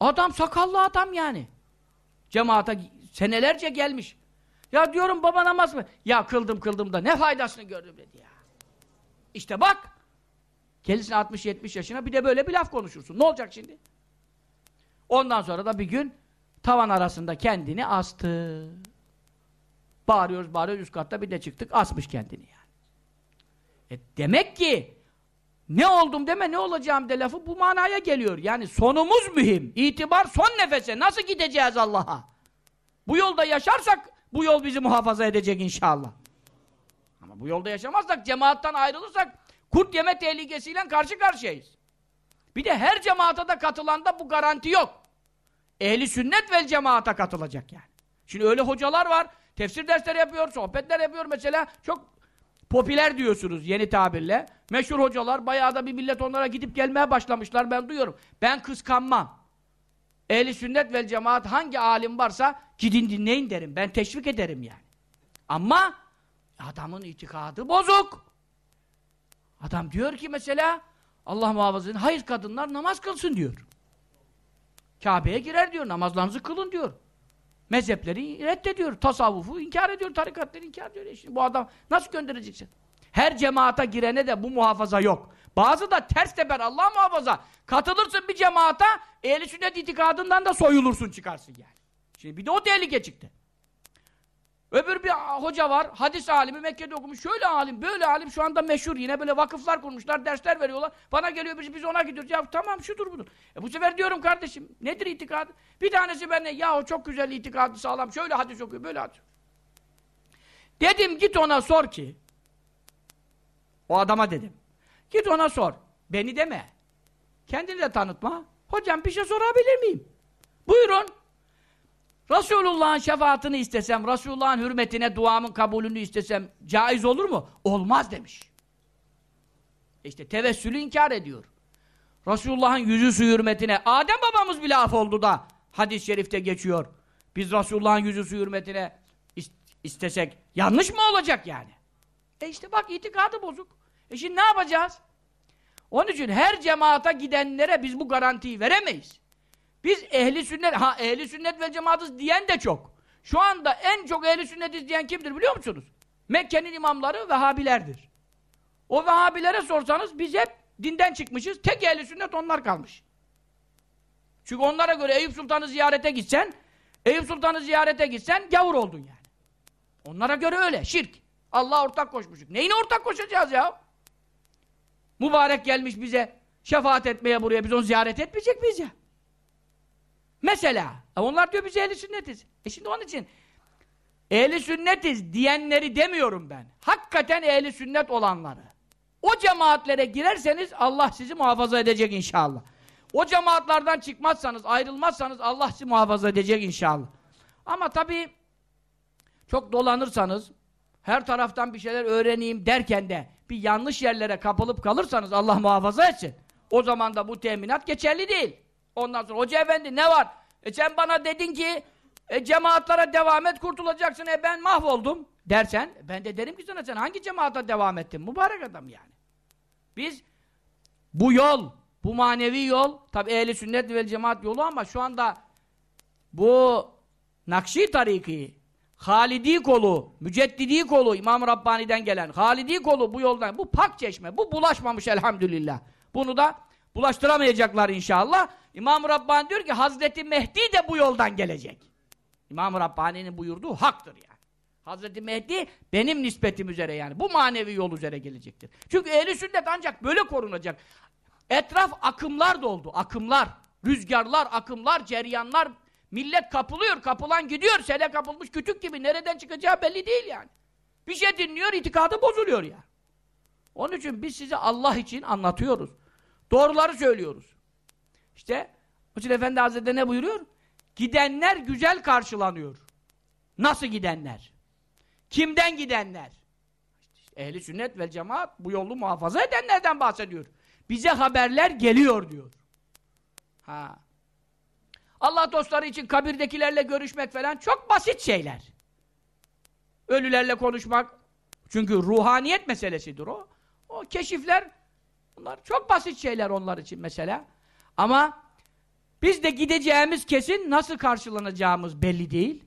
Adam sakallı adam yani. Cemaate senelerce gelmiş. Ya diyorum baba namaz mı? Ya kıldım kıldım da ne faydasını gördüm dedi ya. İşte bak. Gelirsin 60-70 yaşına bir de böyle bir laf konuşursun. Ne olacak şimdi? Ondan sonra da bir gün tavan arasında kendini astı. Bağırıyoruz bağırıyoruz üst katta bir de çıktık asmış kendini yani. E demek ki ne oldum deme ne olacağım de lafı bu manaya geliyor. Yani sonumuz mühim. İtibar son nefese. Nasıl gideceğiz Allah'a? Bu yolda yaşarsak bu yol bizi muhafaza edecek inşallah. Ama bu yolda yaşamazsak, cemaattan ayrılırsak kurt yeme tehlikesiyle karşı karşıyayız. Bir de her cemaata da katılanda bu garanti yok. Ehli sünnet vel cemaata katılacak yani. Şimdi öyle hocalar var, tefsir dersleri yapıyor, sohbetler yapıyor mesela. Çok popüler diyorsunuz yeni tabirle. Meşhur hocalar, bayağı da bir millet onlara gidip gelmeye başlamışlar ben duyuyorum. Ben kıskanmam. Ehli sünnet vel cemaat hangi alim varsa gidin dinleyin derim. Ben teşvik ederim yani. Ama adamın itikadı bozuk. Adam diyor ki mesela Allah muhafaza hayır kadınlar namaz kılsın diyor. Kabe'ye girer diyor, namazlarınızı kılın diyor. Mezhepleri reddediyor, tasavvufu inkar ediyor, tarikatları inkar ediyor. E şimdi bu adam nasıl göndereceksin? Her cemaata girene de bu muhafaza yok. Bazı da ters teper Allah muhafaza. Katılırsın bir cemaata, ehli sünnet itikadından da soyulursun çıkarsın yani. Şimdi bir de o tehlike çıktı. Öbür bir hoca var, hadis alimi, Mekke'de okumuş, şöyle alim, böyle alim, şu anda meşhur, yine böyle vakıflar kurmuşlar, dersler veriyorlar, bana geliyor, biz, biz ona gidiyoruz, ya tamam şudur budur. E bu sefer diyorum kardeşim, nedir itikad? Bir tanesi benimle, ya o çok güzel itikadı sağlam, şöyle hadis okuyor, böyle hadis Dedim git ona sor ki, o adama dedim, git ona sor, beni deme, kendini de tanıtma, hocam bir şey sorabilir miyim? Buyurun. Resulullah'ın şefaatini istesem, Resulullah'ın hürmetine duamın kabulünü istesem caiz olur mu? Olmaz demiş. İşte tevessülü inkar ediyor. Resulullah'ın yüzü su hürmetine Adem babamız bile af oldu da hadis-i şerifte geçiyor. Biz Resulullah'ın yüzü su hürmetine istesek yanlış mı olacak yani? E işte bak itikadı bozuk. E şimdi ne yapacağız? Onun için her cemaata gidenlere biz bu garantiyi veremeyiz. Biz ehli sünnet, ha ehli sünnet ve cemaatız diyen de çok. Şu anda en çok ehli sünnetiz diyen kimdir biliyor musunuz? Mekke'nin imamları Vehhabilerdir. O Vehhabilere sorsanız biz hep dinden çıkmışız. Tek ehli sünnet onlar kalmış. Çünkü onlara göre Eyüp Sultan'ı ziyarete gitsen, Eyüp Sultan'ı ziyarete gitsen gavur oldun yani. Onlara göre öyle, şirk. Allah ortak koşmuşuk. Neyine ortak koşacağız ya? Mübarek gelmiş bize şefaat etmeye buraya, biz onu ziyaret etmeyecek miyiz ya? Mesela. E onlar diyor biz ehli sünnetiz. E şimdi onun için ehli sünnetiz diyenleri demiyorum ben. Hakikaten ehli sünnet olanları. O cemaatlere girerseniz Allah sizi muhafaza edecek inşallah. O cemaatlardan çıkmazsanız, ayrılmazsanız Allah sizi muhafaza edecek inşallah. Ama tabii çok dolanırsanız, her taraftan bir şeyler öğreneyim derken de bir yanlış yerlere kapılıp kalırsanız Allah muhafaza etsin. O zaman da bu teminat geçerli değil. Ondan sonra hoca efendi ne var? E sen bana dedin ki e, cemaatlara devam et kurtulacaksın. E ben mahvoldum dersen ben de derim ki sana sen hangi cemaata devam ettin? Mübarek adam yani. Biz bu yol, bu manevi yol tabi ehli sünnet ve cemaat yolu ama şu anda bu Nakşi tariki Halidi kolu, Müceddidi kolu İmam Rabbani'den gelen Halidi kolu bu yoldan, bu pak çeşme, bu bulaşmamış elhamdülillah. Bunu da bulaştıramayacaklar inşallah. İmam-ı diyor ki Hazreti Mehdi de bu yoldan gelecek. İmam-ı Rabbani'nin buyurduğu haktır yani. Hazreti Mehdi benim nispetim üzere yani. Bu manevi yol üzere gelecektir. Çünkü ehli sünnet ancak böyle korunacak. Etraf akımlar doldu. Akımlar, rüzgarlar, akımlar, ceryanlar. Millet kapılıyor, kapılan gidiyor. Sele kapılmış kütük gibi. Nereden çıkacağı belli değil yani. Bir şey dinliyor, itikadı bozuluyor ya. Onun için biz size Allah için anlatıyoruz. Doğruları söylüyoruz. İşte Hüsnü Efendi Hazretleri ne buyuruyor? Gidenler güzel karşılanıyor. Nasıl gidenler? Kimden gidenler? İşte ehli sünnet ve cemaat bu yolu muhafaza edenlerden bahsediyor. Bize haberler geliyor diyor. Ha. Allah dostları için kabirdekilerle görüşmek falan çok basit şeyler. Ölülerle konuşmak. Çünkü ruhaniyet meselesidir o. O keşifler bunlar çok basit şeyler onlar için mesela. Ama biz de gideceğimiz kesin nasıl karşılanacağımız belli değil.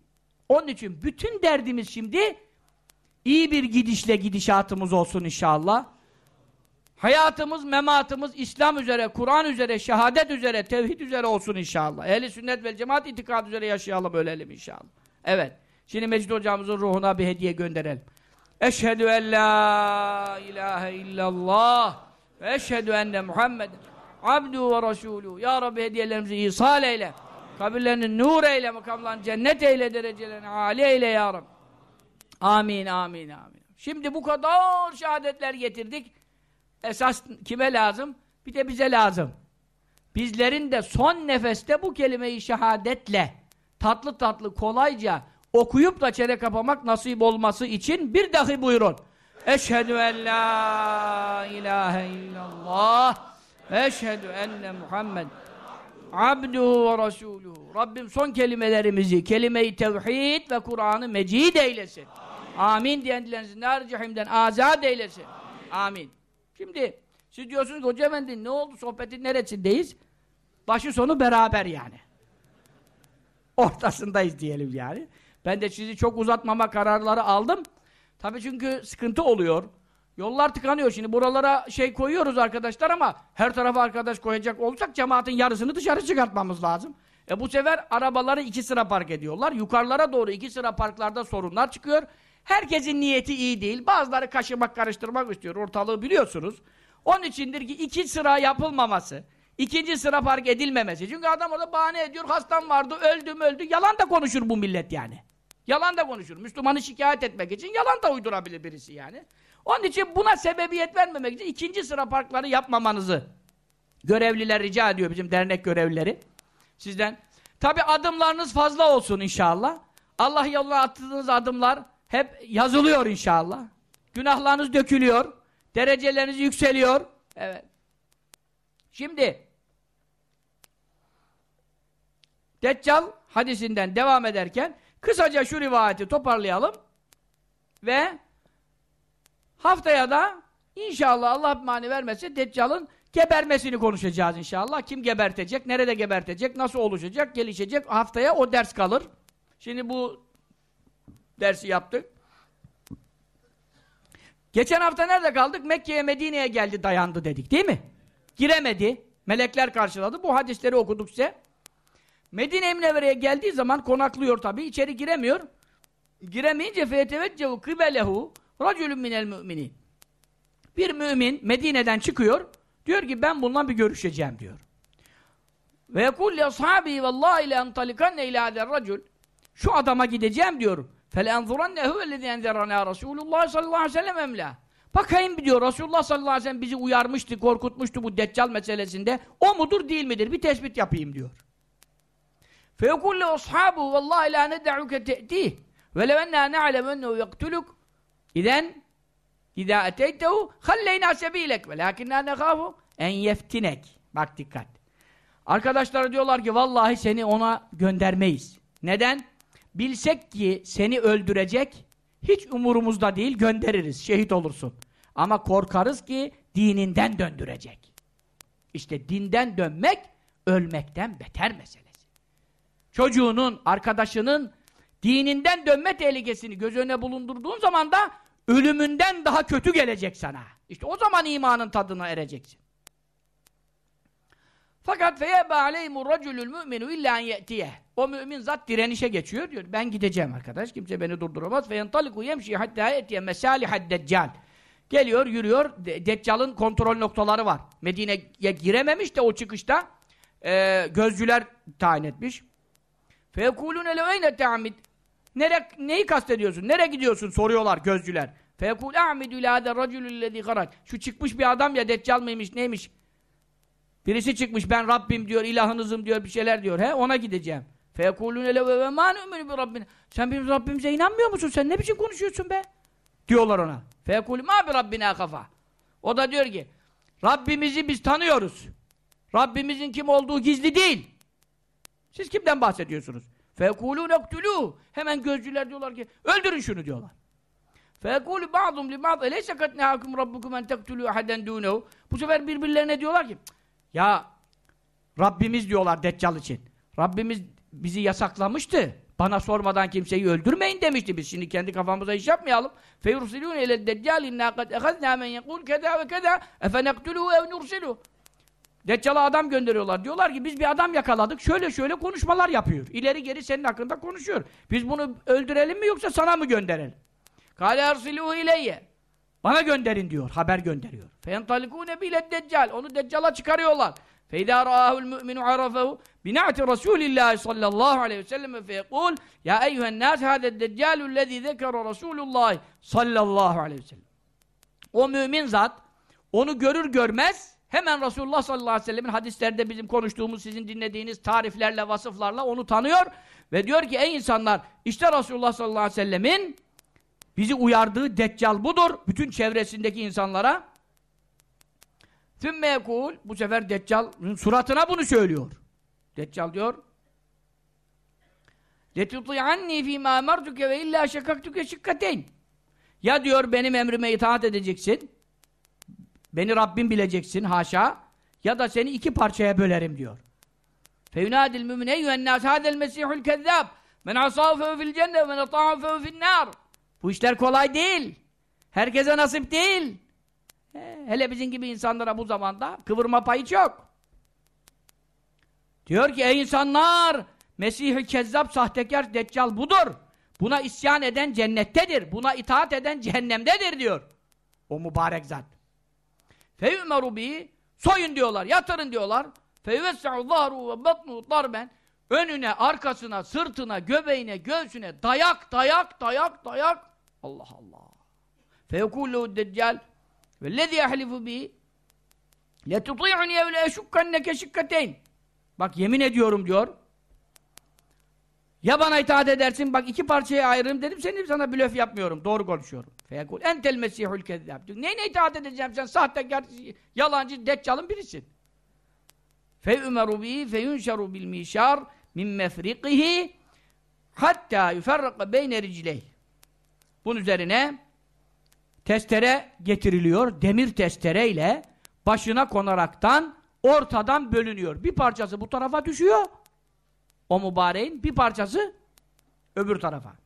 Onun için bütün derdimiz şimdi iyi bir gidişle gidişatımız olsun inşallah. Hayatımız, mematımız İslam üzere, Kur'an üzere, şehadet üzere, tevhid üzere olsun inşallah. Ehli sünnet ve cemaat itikad üzere yaşayalım, ölelim inşallah. Evet. Şimdi Mecid hocamızın ruhuna bir hediye gönderelim. Eşhedü en la ilahe illallah ve eşhedü enne Muhammeden abdu ve resulü. Ya Rabbi hediyelerimizi ihsal eyle. Kabirlerini nur eyle, makamlarını cennet eyle, derecelerini âli eyle ya Rabbi. Amin, amin, amin. Şimdi bu kadar şehadetler getirdik. Esas kime lazım? Bir de bize lazım. Bizlerin de son nefeste bu kelimeyi şehadetle tatlı tatlı kolayca okuyup da çene kapamak nasip olması için bir dahi buyurun. Eşhedü en la ilahe illallah ve eşhedü enne Muhammed abduhu ve resuluhu. Rabbim son kelimelerimizi, kelime-i tevhid ve Kur'an'ı mecid eylesin. Amin diyen dilerinizin nar cehimden azad eylesin. Amin. Şimdi siz diyorsunuz ki Hoca Efendi ne oldu sohbetin neresindeyiz? Başı sonu beraber yani. Ortasındayız diyelim yani. Ben de sizi çok uzatmama kararları aldım. Tabii çünkü sıkıntı oluyor. Yollar tıkanıyor. Şimdi buralara şey koyuyoruz arkadaşlar ama her tarafa arkadaş koyacak olsak cemaatin yarısını dışarı çıkartmamız lazım. E bu sefer arabaları iki sıra park ediyorlar. Yukarılara doğru iki sıra parklarda sorunlar çıkıyor. Herkesin niyeti iyi değil. Bazıları kaşımak, karıştırmak istiyor. Ortalığı biliyorsunuz. Onun içindir ki iki sıra yapılmaması, ikinci sıra park edilmemesi. Çünkü adam orada bahane ediyor. Hastam vardı, öldüm öldü. Yalan da konuşur bu millet yani. Yalan da konuşur. Müslümanı şikayet etmek için yalan da uydurabilir birisi yani. Onun için buna sebebiyet vermemek için ikinci sıra parkları yapmamanızı görevliler rica ediyor bizim dernek görevlileri. Sizden. Tabi adımlarınız fazla olsun inşallah. Allah yoluna attığınız adımlar hep yazılıyor inşallah. Günahlarınız dökülüyor. Dereceleriniz yükseliyor. Evet. Şimdi Deccal hadisinden devam ederken kısaca şu rivayeti toparlayalım ve haftaya da inşallah Allah mani vermezse Deccal'ın gebermesini konuşacağız inşallah. Kim gebertecek, nerede gebertecek, nasıl oluşacak, gelişecek haftaya o ders kalır. Şimdi bu dersi yaptık. Geçen hafta nerede kaldık? Mekke'ye, Medine'ye geldi, dayandı dedik değil mi? Giremedi. Melekler karşıladı. Bu hadisleri okuduk size. Medine Emnevere'ye geldiği zaman konaklıyor tabi. içeri giremiyor. Giremeyince feyeteveccehu kıbelehu racülün minel müminin. Bir mümin Medine'den çıkıyor. Diyor ki ben bununla bir görüşeceğim diyor. Ve yekul li ashabi vallahi le entalikanne ila racül. Şu adama gideceğim diyor. فَلَاَنْظُرَنَّهُ وَالَّذِي اَنْذَرَنَا رَسُولُ اللّٰهِ sallallahu aleyhi ve sellem emla. Bakayım diyor Resulullah sallallahu aleyhi ve sellem bizi uyarmıştı, korkutmuştu bu deccal meselesinde. O mudur değil midir? Bir tespit yapayım diyor. فَيَقُلْ لَاَصْحَابُهُ وَاللّٰهِ لَا نَدَعُكَ تَأْتِيهِ وَلَوْ اَنَّا نَعْلَمْ اَنَّهُ يَقْتُلُكَ İden اِذَا اَتَيْتَهُ خَلَّيْنَا سَب۪يلَكَ وَلَاكِنَّا نَخَافُ en yeftinek. Bak dikkat. Arkadaşlar diyorlar ki vallahi seni ona göndermeyiz. Neden? Bilsek ki seni öldürecek hiç umurumuzda değil göndeririz. Şehit olursun. Ama korkarız ki dininden döndürecek. İşte dinden dönmek ölmekten beter meselesi. Çocuğunun, arkadaşının dininden dönme tehlikesini göz önüne bulundurduğun zaman da ölümünden daha kötü gelecek sana. İşte o zaman imanın tadına ereceksin. Fakat feyebe aleyhimur raculul mu'minu illa ye'tiye. O mümin zat direnişe geçiyor diyor. Ben gideceğim arkadaş. Kimse beni durduramaz. Fe yentaliku yemşi hatta etiye mesalihad deccal. Geliyor, yürüyor. De Deccal'ın kontrol noktaları var. Medine'ye girememiş de o çıkışta e, gözcüler tayin etmiş. Fe yekulune leveyne te'amid. Nere, neyi kastediyorsun? Nereye gidiyorsun? Soruyorlar gözcüler. Fe yekul a'midu ila hada raculüllezî garak. Şu çıkmış bir adam ya Deccal mıymış neymiş? Birisi çıkmış ben Rabbim diyor, ilahınızım diyor, bir şeyler diyor. He ona gideceğim. Feyekulûne le ve mâ nü'minu bi rabbina. Sen bizim Rabbimize inanmıyor musun? Sen ne biçim konuşuyorsun be? Diyorlar ona. Feyekulû mâ bi rabbina kafa. O da diyor ki Rabbimizi biz tanıyoruz. Rabbimizin kim olduğu gizli değil. Siz kimden bahsediyorsunuz? Feyekulûne ektulû. Hemen gözcüler diyorlar ki öldürün şunu diyorlar. Feyekulû ba'dum li ba'd. Eleyse kat nehâkum rabbukum en tektulû aheden dûnehu. Bu sefer birbirlerine diyorlar ki ya Rabbimiz diyorlar Deccal için. Rabbimiz bizi yasaklamıştı. Bana sormadan kimseyi öldürmeyin demişti. Biz şimdi kendi kafamıza iş yapmayalım. فَيُرْسِلُونَ اِلَى الدَّجَّالِ اِنَّا قَدْ اَخَذْنَا مَنْ يَقُولْ كَذَا وَكَذَا اَفَنَقْتُلُهُ اَوْ نُرْسِلُهُ Deccal'a adam gönderiyorlar. Diyorlar ki biz bir adam yakaladık. Şöyle şöyle konuşmalar yapıyor. İleri geri senin hakkında konuşuyor. Biz bunu öldürelim mi yoksa sana mı gönderelim? Kale ersiluhu ileyye. Bana gönderin diyor. Haber gönderiyor. Fentalikune bile deccal. Onu deccala çıkarıyorlar. Feyda ra'ahul mu'minu arafehu bina'ati Rasulillah sallallahu aleyhi ve sellem feyekul ya eyyühen nas hâde deccalu lezî zekara Resulullah sallallahu aleyhi ve sellem. O mümin zat onu görür görmez hemen Resulullah sallallahu aleyhi ve sellemin hadislerde bizim konuştuğumuz, sizin dinlediğiniz tariflerle, vasıflarla onu tanıyor ve diyor ki ey insanlar işte Resulullah sallallahu aleyhi ve sellemin bizi uyardığı deccal budur. Bütün çevresindeki insanlara Sümme yekul bu sefer Deccal'ın suratına bunu söylüyor. Deccal diyor لَتُطِعَنِّي ف۪ي مَا اَمَرْتُكَ وَاِلَّا شَكَكْتُكَ شِكَّتَيْنِ Ya diyor benim emrime itaat edeceksin. Beni Rabbim bileceksin haşa. Ya da seni iki parçaya bölerim diyor. Fevnadil mümin eyyühen nâs hâdel mesihul kezzâb. Men asâhu fil cennet men atâhu fehu fil nâr. Bu işler kolay değil. Herkese nasip değil. Hele bizim gibi insanlara bu zamanda kıvırma payı çok. Diyor ki ey insanlar Mesih-i Kezzap sahtekar deccal budur. Buna isyan eden cennettedir. Buna itaat eden cehennemdedir diyor. O mübarek zat feyümeru bihi soyun diyorlar, yatırın diyorlar. Feyvesse'u zahru ve batnu darben önüne, arkasına, sırtına, göbeğine, göğsüne dayak, dayak, dayak, dayak. Allah Allah. Feyekullu deccal vellezî ehlifu bihi letuti'uni evle eşukkanneke şikkateyn Bak yemin ediyorum diyor. Ya bana itaat edersin, bak iki parçaya ayırırım dedim, senin sana blöf yapmıyorum, doğru konuşuyorum. Feyekul entel mesihul kezzab. Neyine itaat edeceğim sen sahtekar, yalancı, deccalın birisin. Feyümeru bihi feyunşeru bil mişar min mefriqihi hatta yuferraka beyne ricleyh. Bunun üzerine testere getiriliyor, demir testereyle başına konaraktan ortadan bölünüyor. Bir parçası bu tarafa düşüyor, o mübareğin bir parçası öbür tarafa.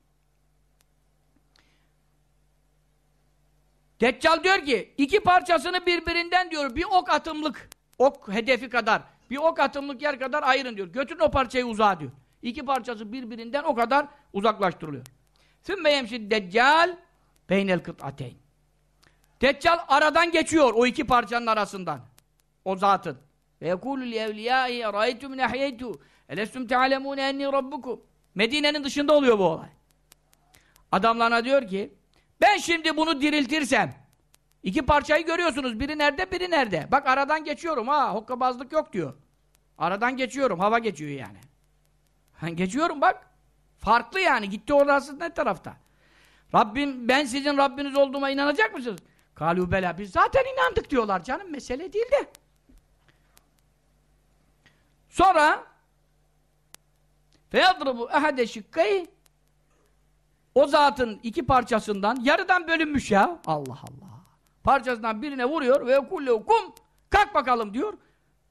Deccal diyor ki, iki parçasını birbirinden diyor, bir ok atımlık, ok hedefi kadar, bir ok atımlık yer kadar ayırın diyor. Götürün o parçayı uzağa diyor. İki parçası birbirinden o kadar uzaklaştırılıyor. Sümme yemşid deccal beynel kıt'ateyn. Deccal aradan geçiyor o iki parçanın arasından. O zatın. Ve yekûlü li evliyâhi râeytüm nehyeytû elestüm te'alemûne enni rabbukum. Medine'nin dışında oluyor bu olay. Adamlarına diyor ki ben şimdi bunu diriltirsem iki parçayı görüyorsunuz. Biri nerede, biri nerede. Bak aradan geçiyorum ha. Hokkabazlık yok diyor. Aradan geçiyorum. Hava geçiyor yani. Ben geçiyorum bak. Farklı yani. Gitti orası ne tarafta? Rabbim, ben sizin Rabbiniz olduğuma inanacak mısınız? Kalu bela. Biz zaten inandık diyorlar canım. Mesele değil de. Sonra feyadrubu ehade şıkkayı o zatın iki parçasından yarıdan bölünmüş ya. Allah Allah. Parçasından birine vuruyor ve kullehu kum kalk bakalım diyor.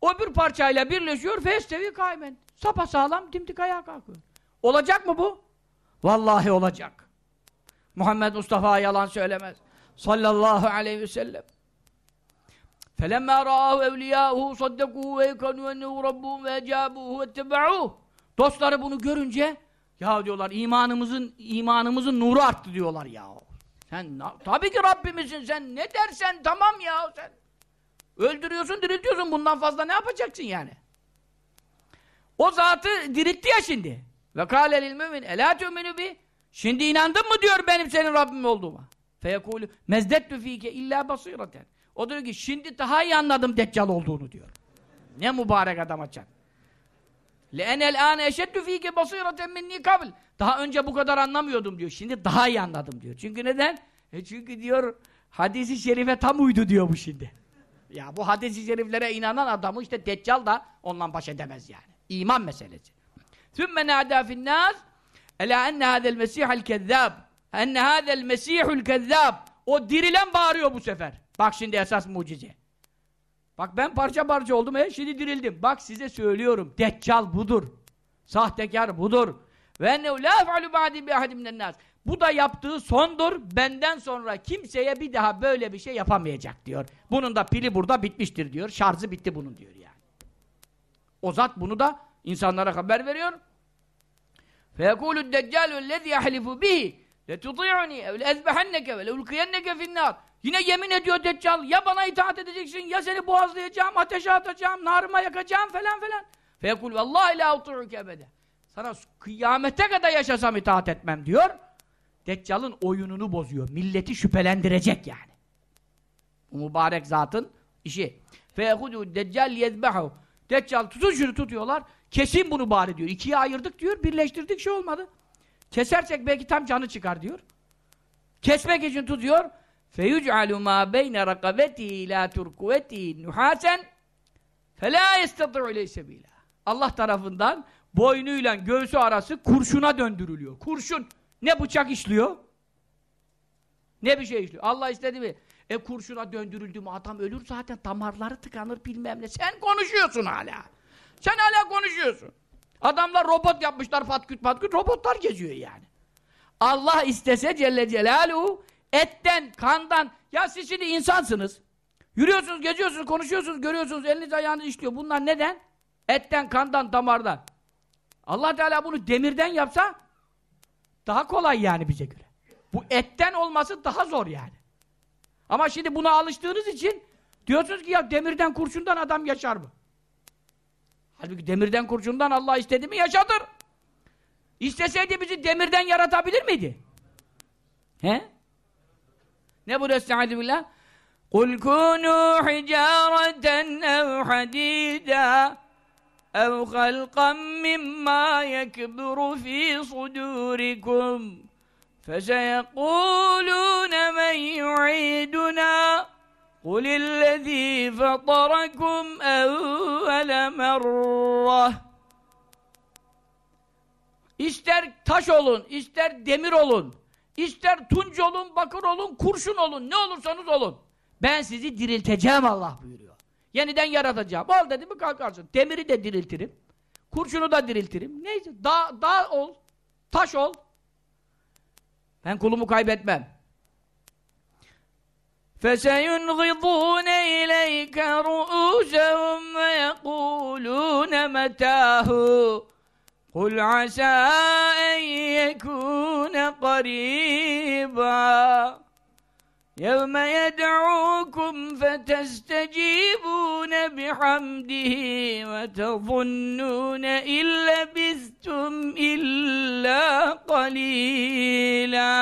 O bir parçayla birleşiyor festevi kaymen. Sapa sağlam dimdik ayağa kalkıyor. Olacak mı bu? Vallahi olacak. Muhammed Mustafa yalan söylemez. Sallallahu aleyhi ve sellem. فَلَمَّا رَآهُ اَوْلِيَاهُ صَدَّقُوهُ وَيْكَنُوا اَنَّهُ رَبُّهُمْ وَاَجَابُوهُ وَاتَّبَعُوهُ Dostları bunu görünce ya diyorlar imanımızın imanımızın nuru arttı diyorlar ya. Sen tabii ki Rabbimizin sen ne dersen tamam ya sen. Öldürüyorsun, diriltiyorsun. Bundan fazla ne yapacaksın yani? O zatı diritti ya şimdi. Ve kâle lil mümin elâ tü'minü bi. Şimdi inandın mı diyor benim senin Rabbim olduğuma. Feyekûlü mezdettü fîke illâ basîreten. O diyor ki şimdi daha iyi anladım Deccal olduğunu diyor. Ne mübarek adam açan. لَاَنَ الْآنَ اَشَدُّ ف۪يكَ بَصِيرَةً مِنِّي kabl. Daha önce bu kadar anlamıyordum diyor. Şimdi daha iyi anladım diyor. Çünkü neden? E çünkü diyor hadisi şerife tam uydu diyor bu şimdi. Ya bu hadisi şeriflere inanan adamı işte Deccal da onunla baş edemez yani. İman meselesi. ثُمَّ نَعْدَى فِي النَّاسِ اَلَا اَنَّ هَذَا الْمَسِيحَ الْكَذَّابِ اَنَّ هَذَا الْمَسِيحُ الْكَذَّابِ O dirilen bağırıyor bu sefer. Bak şimdi esas mucize. Bak ben parça parça oldum, e şimdi dirildim. Bak size söylüyorum, Deccal budur. Sahtekar budur. Ve ennehu la ef'alu ba'di bi ahadin nas. Bu da yaptığı sondur. Benden sonra kimseye bir daha böyle bir şey yapamayacak diyor. Bunun da pili burada bitmiştir diyor. Şarjı bitti bunun diyor yani. O zat bunu da insanlara haber veriyor. فَيَقُولُ الدَّجَّالُ الَّذِي يَحْلِفُ بِهِ لَتُطِيعُنِي اَوْ لَاَذْبَحَنَّكَ وَلَوْلُقِيَنَّكَ فِي النَّارِ Yine yemin ediyor Deccal, ya bana itaat edeceksin, ya seni boğazlayacağım, ateşe atacağım, narıma yakacağım falan filan. Fekul vallahi la uturuk ebede. Sana kıyamete kadar yaşasam itaat etmem diyor. Deccal'ın oyununu bozuyor. Milleti şüphelendirecek yani. Bu mübarek zatın işi. Fehudu deccal yezbehu. Deccal tutun şunu tutuyorlar. Kesin bunu bari diyor. İkiye ayırdık diyor. Birleştirdik şey olmadı. Kesersek belki tam canı çıkar diyor. Kesmek için tutuyor. فَيُجْعَلُ مَا بَيْنَ رَقَبَتِهِ اِلَى تُرْكُوَتِهِ نُحَاسًا فَلَا يَسْتَطِعُ اِلَيْهِ سَب۪يلًا Allah tarafından boynuyla göğsü arası kurşuna döndürülüyor. Kurşun. Ne bıçak işliyor? Ne bir şey işliyor? Allah istedi mi? E kurşuna döndürüldü mü adam ölür zaten damarları tıkanır bilmem ne. Sen konuşuyorsun hala. Sen hala konuşuyorsun. Adamlar robot yapmışlar patküt patküt robotlar geziyor yani. Allah istese Celle Celaluhu etten, kandan ya siz şimdi insansınız. Yürüyorsunuz, geziyorsunuz, konuşuyorsunuz, görüyorsunuz, eliniz ayağınız işliyor. Bunlar neden? Etten, kandan, damardan. Allah Teala bunu demirden yapsa daha kolay yani bize göre. Bu etten olması daha zor yani. Ama şimdi buna alıştığınız için diyorsunuz ki ya demirden kurşundan adam yaşar mı? Halbuki demirden kurşundan Allah istedi mi yaşatır. İsteseydi bizi demirden yaratabilir miydi? He? Ne bu Estaizu billah? قُلْ كُونُوا حِجَارَةً اَوْ حَد۪يدًا اَوْ خَلْقًا مِمَّا يَكْبُرُ ف۪ي صُدُورِكُمْ فَسَيَقُولُونَ مَنْ يُعِيدُنَا قُلِ الَّذ۪ي فَطَرَكُمْ اَوَّلَ مَرَّةً İster taş olun, ister demir olun, ister tunç olun, bakır olun, kurşun olun, ne olursanız olun. Ben sizi dirilteceğim Allah buyuruyor. Yeniden yaratacağım. Ol dedi mi kalkarsın. Demiri de diriltirim. Kurşunu da diriltirim. Neyse, dağ, dağ ol, taş ol. Ben kulumu kaybetmem. فَسَيُنْغِضُونَ اِلَيْكَ رُؤُوسَهُمْ وَيَقُولُونَ مَتَاهُ قُلْ عَسَىٰ اَنْ يَكُونَ قَرِيبًا يَوْمَ يَدْعُوكُمْ فَتَسْتَجِيبُونَ بِحَمْدِهِ وَتَظُنُّونَ اِنْ لَبِثْتُمْ اِلَّا قَلِيلًا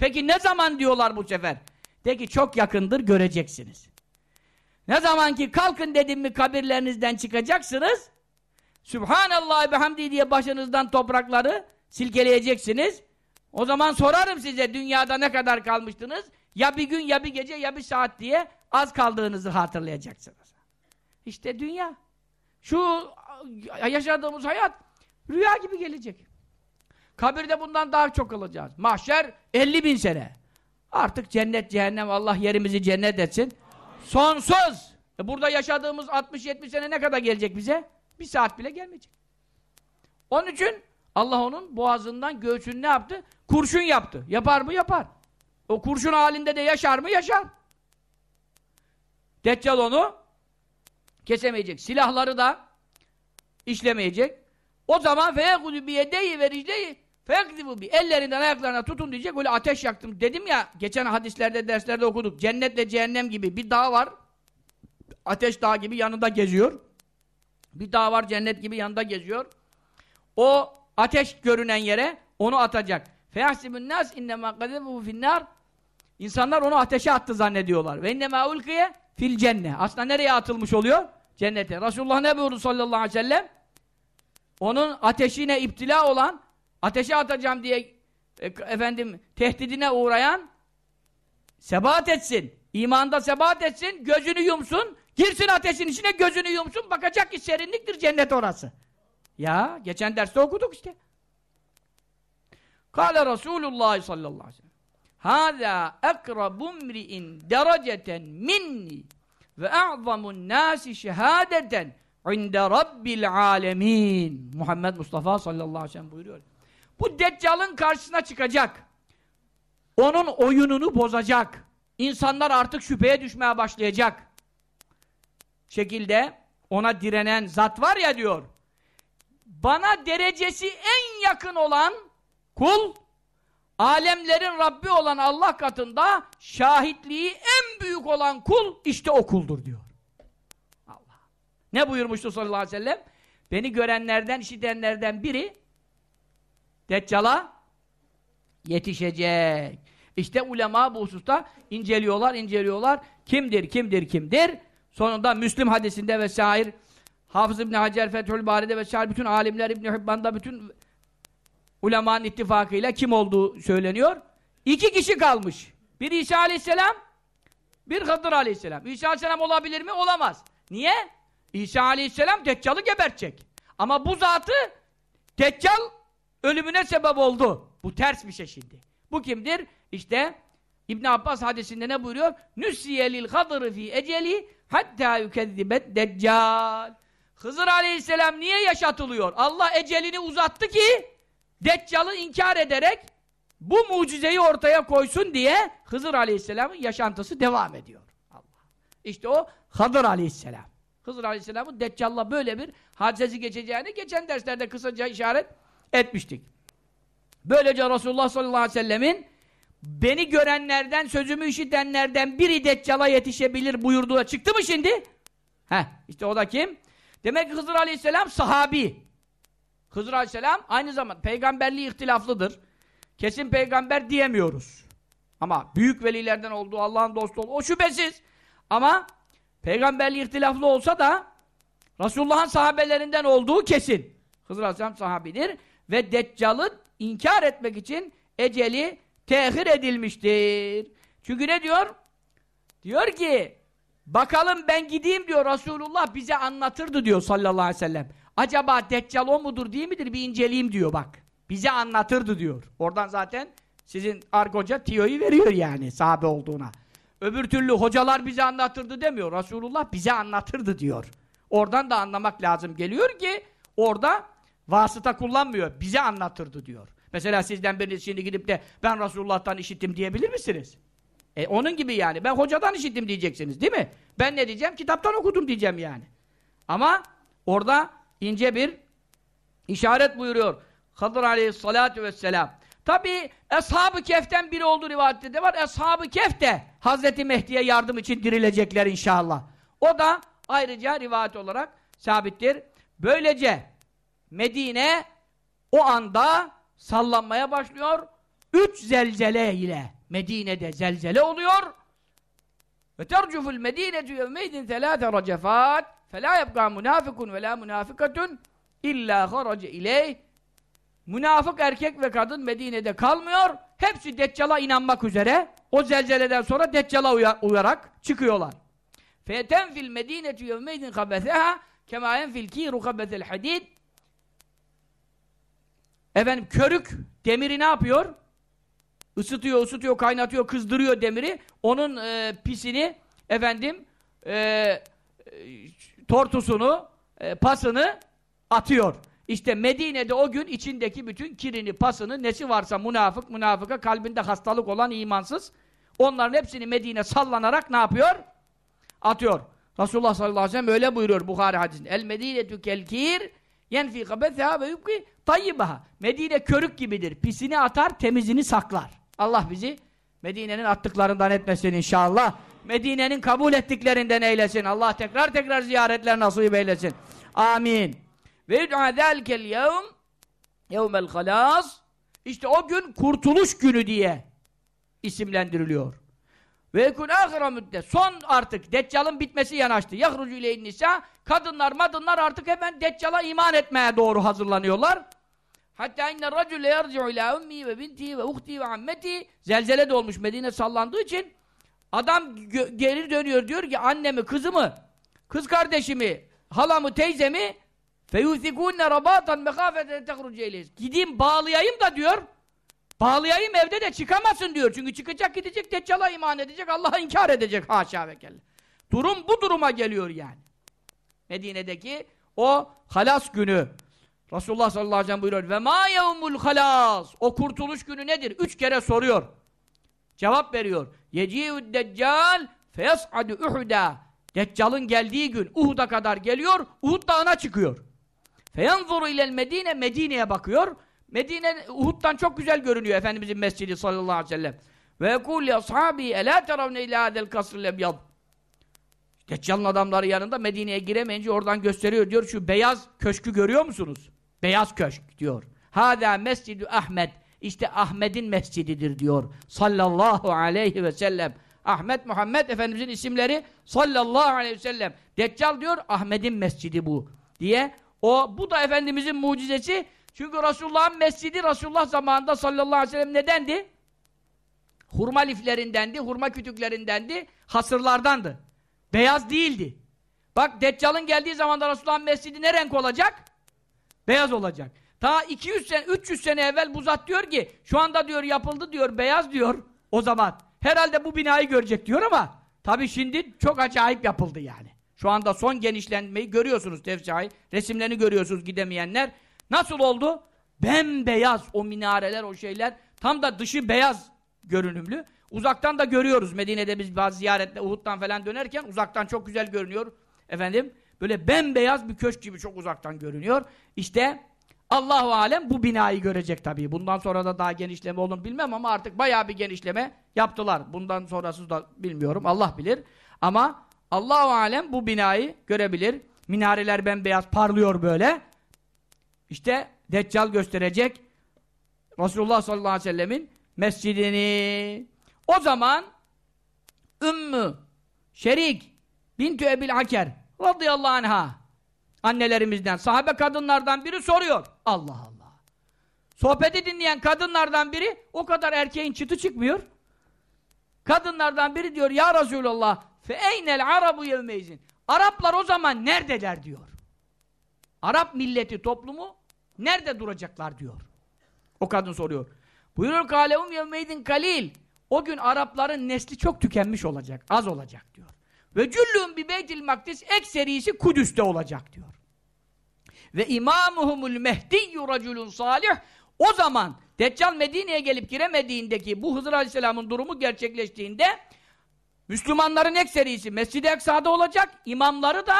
Peki ne zaman diyorlar bu sefer? De ki çok yakındır göreceksiniz. Ne zaman ki kalkın dedim mi kabirlerinizden çıkacaksınız Sübhanallah ve hamdi diye başınızdan toprakları silkeleyeceksiniz. O zaman sorarım size dünyada ne kadar kalmıştınız? Ya bir gün ya bir gece ya bir saat diye az kaldığınızı hatırlayacaksınız. İşte dünya. Şu yaşadığımız hayat rüya gibi gelecek. Kabirde bundan daha çok kalacağız. Mahşer 50 bin sene. Artık cennet, cehennem, Allah yerimizi cennet etsin. Sonsuz. E burada yaşadığımız 60-70 sene ne kadar gelecek bize? Bir saat bile gelmeyecek. Onun için Allah onun boğazından göğsünü ne yaptı? Kurşun yaptı. Yapar mı? Yapar. O kurşun halinde de yaşar mı? Yaşar. Deccal onu kesemeyecek. Silahları da işlemeyecek. O zaman feyekudu bi yedeyi ve ricleyi feyekdibu bi ellerinden ayaklarına tutun diyecek böyle ateş yaktım. Dedim ya geçen hadislerde derslerde okuduk. Cennetle cehennem gibi bir dağ var. Ateş dağı gibi yanında geziyor. Bir dağ var cennet gibi yanında geziyor. O ateş görünen yere onu atacak. Feyahsibun nas innema kadebu finnar İnsanlar onu ateşe attı zannediyorlar. Ve innema ulkiye fil cenne. Aslında nereye atılmış oluyor? Cennete. Resulullah ne buyurdu sallallahu aleyhi ve sellem? Onun ateşine iptila olan, ateşe atacağım diye e, efendim tehdidine uğrayan sebat etsin. İmanda sebat etsin, gözünü yumsun, girsin ateşin içine gözünü yumsun, bakacak ki serinliktir cennet orası. Ya, geçen derste okuduk işte. Kale Resulullah sallallahu aleyhi ve sellem Hâzâ ekrabu mri'in dereceten minni ve a'zamun nâsi şehâdeten inde rabbil âlemîn. Muhammed Mustafa sallallahu aleyhi ve sellem buyuruyor. Bu Deccal'ın karşısına çıkacak. Onun oyununu bozacak. İnsanlar artık şüpheye düşmeye başlayacak. Şekilde ona direnen zat var ya diyor. Bana derecesi en yakın olan kul alemlerin Rabbi olan Allah katında şahitliği en büyük olan kul işte o kuldur diyor. Allah. Ne buyurmuştu sallallahu aleyhi ve sellem? Beni görenlerden, işitenlerden biri Deccal'a yetişecek. İşte ulema bu hususta inceliyorlar, inceliyorlar. Kimdir, kimdir, kimdir? Sonunda Müslim hadisinde vesaire Hafız İbni Hacer, Fethül Bari'de vesaire bütün alimler İbni Hibban'da bütün ulemanın ittifakıyla kim olduğu söyleniyor. İki kişi kalmış. Bir İsa Aleyhisselam, bir Hıdır Aleyhisselam. İsa Aleyhisselam olabilir mi? Olamaz. Niye? İsa Aleyhisselam Deccal'ı gebertecek. Ama bu zatı Deccal ölümüne sebep oldu. Bu ters bir şey şimdi. Bu kimdir? İşte İbn Abbas hadisinde ne buyuruyor? Nüsiyelil hadırı fi eceli hatta yükezzibet deccal. Hızır aleyhisselam niye yaşatılıyor? Allah ecelini uzattı ki Deccal'ı inkar ederek bu mucizeyi ortaya koysun diye Hızır aleyhisselamın yaşantısı devam ediyor. Allah. İşte o Hızır aleyhisselam. Hızır aleyhisselamın Deccal'la böyle bir hadisesi geçeceğini geçen derslerde kısaca işaret etmiştik. Böylece Resulullah sallallahu aleyhi ve sellemin beni görenlerden, sözümü işitenlerden biri Deccal'a yetişebilir buyurduğu çıktı mı şimdi? Heh, işte o da kim? Demek ki Hızır aleyhisselam sahabi. Hızır aleyhisselam aynı zamanda peygamberliği ihtilaflıdır. Kesin peygamber diyemiyoruz. Ama büyük velilerden olduğu, Allah'ın dostu olduğu, o şüphesiz. Ama peygamberliği ihtilaflı olsa da Resulullah'ın sahabelerinden olduğu kesin. Hızır aleyhisselam sahabidir. Ve Deccal'ı inkar etmek için eceli tehir edilmiştir. Çünkü ne diyor? Diyor ki bakalım ben gideyim diyor Resulullah bize anlatırdı diyor sallallahu aleyhi ve sellem. Acaba Deccal o mudur değil midir bir inceleyeyim diyor bak. Bize anlatırdı diyor. Oradan zaten sizin argoca tiyoyu veriyor yani sahabe olduğuna. Öbür türlü hocalar bize anlatırdı demiyor. Resulullah bize anlatırdı diyor. Oradan da anlamak lazım geliyor ki orada vasıta kullanmıyor. Bize anlatırdı diyor. Mesela sizden biriniz şimdi gidip de ben Resulullah'tan işittim diyebilir misiniz? E onun gibi yani. Ben hocadan işittim diyeceksiniz değil mi? Ben ne diyeceğim? Kitaptan okudum diyeceğim yani. Ama orada ince bir işaret buyuruyor. Hadır aleyhissalatu vesselam. Tabi Eshab-ı Kef'ten biri olduğu rivayette de var. Eshab-ı Kef de Hazreti Mehdi'ye yardım için dirilecekler inşallah. O da ayrıca rivayet olarak sabittir. Böylece Medine o anda sallanmaya başlıyor. Üç zelzele ile Medine'de zelzele oluyor. Ve tercuful medinetü yevmeydin telâte racefât felâ yebgâ münâfikun ve lâ münâfikatun illâ harace ileyh Münafık erkek ve kadın Medine'de kalmıyor. Hepsi Deccal'a inanmak üzere o zelzeleden sonra Deccal'a uyarak çıkıyorlar. فَيَتَنْ fil medineti يَوْمَيْدٍ خَبَثَهَا كَمَا يَنْفِي الْك۪يرُ خَبَثَ الْحَد۪يدِ Efendim körük demiri ne yapıyor? Isıtıyor, ısıtıyor, kaynatıyor, kızdırıyor demiri. Onun e, pisini efendim e, e, tortusunu, e, pasını atıyor. İşte Medine'de o gün içindeki bütün kirini, pasını, nesi varsa münafık, münafıka, kalbinde hastalık olan imansız, onların hepsini Medine sallanarak ne yapıyor? Atıyor. Resulullah sallallahu aleyhi ve sellem öyle buyuruyor Bukhari hadisinde. El Medine'tü kelkir yenfi kabetha ve yubki tayyibaha. Medine körük gibidir. Pisini atar, temizini saklar. Allah bizi Medine'nin attıklarından etmesin inşallah. Medine'nin kabul ettiklerinden eylesin. Allah tekrar tekrar ziyaretler nasip eylesin. Amin. Ve yud'a zâlikel yevm yevmel halâs İşte o gün kurtuluş günü diye isimlendiriliyor. Ve yekun ahira müddet. Son artık Deccal'ın bitmesi yanaştı. Yahrucu ileyn nisa. Kadınlar madınlar artık hemen Deccal'a iman etmeye doğru hazırlanıyorlar. Hatta inne racule yerci'u ila ummi ve binti ve uhti ve ammeti. Zelzele de olmuş Medine sallandığı için. Adam geri dönüyor diyor ki annemi, kızımı, kız kardeşimi, halamı, teyzemi feyuthikûnne rabâtan mekâfeten tehrucu ileyhiz. Gideyim bağlayayım da diyor. Bağlayayım evde de çıkamasın diyor. Çünkü çıkacak gidecek Deccal'a iman edecek, Allah'a inkar edecek haşa ve kelle. Durum bu duruma geliyor yani. Medine'deki o halas günü. Resulullah sallallahu aleyhi ve sellem buyuruyor. Ve ma yevmul halas. O kurtuluş günü nedir? Üç kere soruyor. Cevap veriyor. Yeci'ud deccal feyas'adu uhuda. Deccal'ın geldiği gün Uhud'a kadar geliyor. Uhud dağına çıkıyor. Feyanzuru ilel Medine. Medine'ye bakıyor. Medine Uhud'dan çok güzel görünüyor Efendimizin mescidi sallallahu aleyhi ve sellem. Ve yekul li ashabi elâ teravne ilâ adel kasril ebyad. Deccal'ın adamları yanında Medine'ye giremeyince oradan gösteriyor. Diyor şu beyaz köşkü görüyor musunuz? Beyaz köşk diyor. Hâdâ mescidü Ahmet. İşte Ahmet'in mescididir diyor. Sallallahu aleyhi ve sellem. Ahmet Muhammed Efendimizin isimleri sallallahu aleyhi ve sellem. Deccal diyor Ahmet'in mescidi bu diye. O bu da Efendimizin mucizesi. Çünkü Resulullah'ın mescidi Resulullah zamanında sallallahu aleyhi ve sellem nedendi? Hurma liflerindendi, hurma kütüklerindendi, hasırlardandı. Beyaz değildi. Bak Deccal'ın geldiği zamanda Resulullah'ın mescidi ne renk olacak? Beyaz olacak. Ta 200 sene, 300 sene evvel bu zat diyor ki, şu anda diyor yapıldı diyor, beyaz diyor o zaman. Herhalde bu binayı görecek diyor ama, tabi şimdi çok acayip yapıldı yani. Şu anda son genişlenmeyi görüyorsunuz tefsirayı, resimlerini görüyorsunuz gidemeyenler. Nasıl oldu? Bembeyaz o minareler, o şeyler, tam da dışı beyaz görünümlü. Uzaktan da görüyoruz. Medine'de biz bazı ziyaretle Uhud'dan falan dönerken uzaktan çok güzel görünüyor. Efendim, böyle bembeyaz bir köşk gibi çok uzaktan görünüyor. İşte Allahu alem bu binayı görecek tabii. Bundan sonra da daha genişleme olur bilmem ama artık bayağı bir genişleme yaptılar. Bundan sonrası da bilmiyorum. Allah bilir. Ama Allahu alem bu binayı görebilir. Minareler bembeyaz parlıyor böyle. İşte Deccal gösterecek Resulullah sallallahu aleyhi ve sellemin mescidini. O zaman Ümmü Şerik Bintü Ebil Haker radıyallahu anha annelerimizden, sahabe kadınlardan biri soruyor. Allah Allah. Sohbeti dinleyen kadınlardan biri o kadar erkeğin çıtı çıkmıyor. Kadınlardan biri diyor ya Resulallah fe eynel arabu yevmeyzin. Araplar o zaman neredeler diyor. Arap milleti toplumu nerede duracaklar diyor. O kadın soruyor. Buyurur kalevum yevmeydin kalil. O gün Arapların nesli çok tükenmiş olacak, az olacak diyor. Ve cüllüm bi beytil makdis ekserisi Kudüs'te olacak diyor. Ve imamuhumul mehdiyyü raculun salih o zaman Deccal Medine'ye gelip giremediğindeki bu Hızır Aleyhisselam'ın durumu gerçekleştiğinde Müslümanların ekserisi Mescid-i Eksa'da olacak, imamları da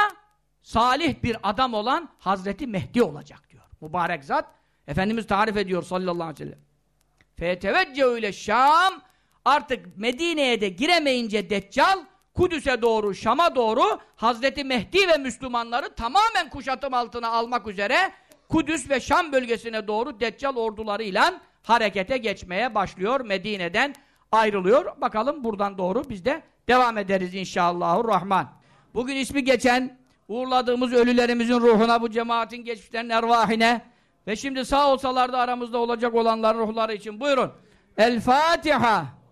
salih bir adam olan Hazreti Mehdi olacak diyor. Mübarek zat Efendimiz tarif ediyor sallallahu aleyhi ve sellem. Fetevecce öyle Şam artık Medine'ye de giremeyince Deccal Kudüs'e doğru, Şam'a doğru Hazreti Mehdi ve Müslümanları tamamen kuşatım altına almak üzere Kudüs ve Şam bölgesine doğru Deccal ordularıyla harekete geçmeye başlıyor. Medine'den ayrılıyor. Bakalım buradan doğru biz de devam ederiz inşallahurrahman. Bugün ismi geçen uğurladığımız ölülerimizin ruhuna, bu cemaatin geçmişlerin ervahine ve şimdi sağ olsalar da aramızda olacak olanların ruhları için buyurun. El Fatiha.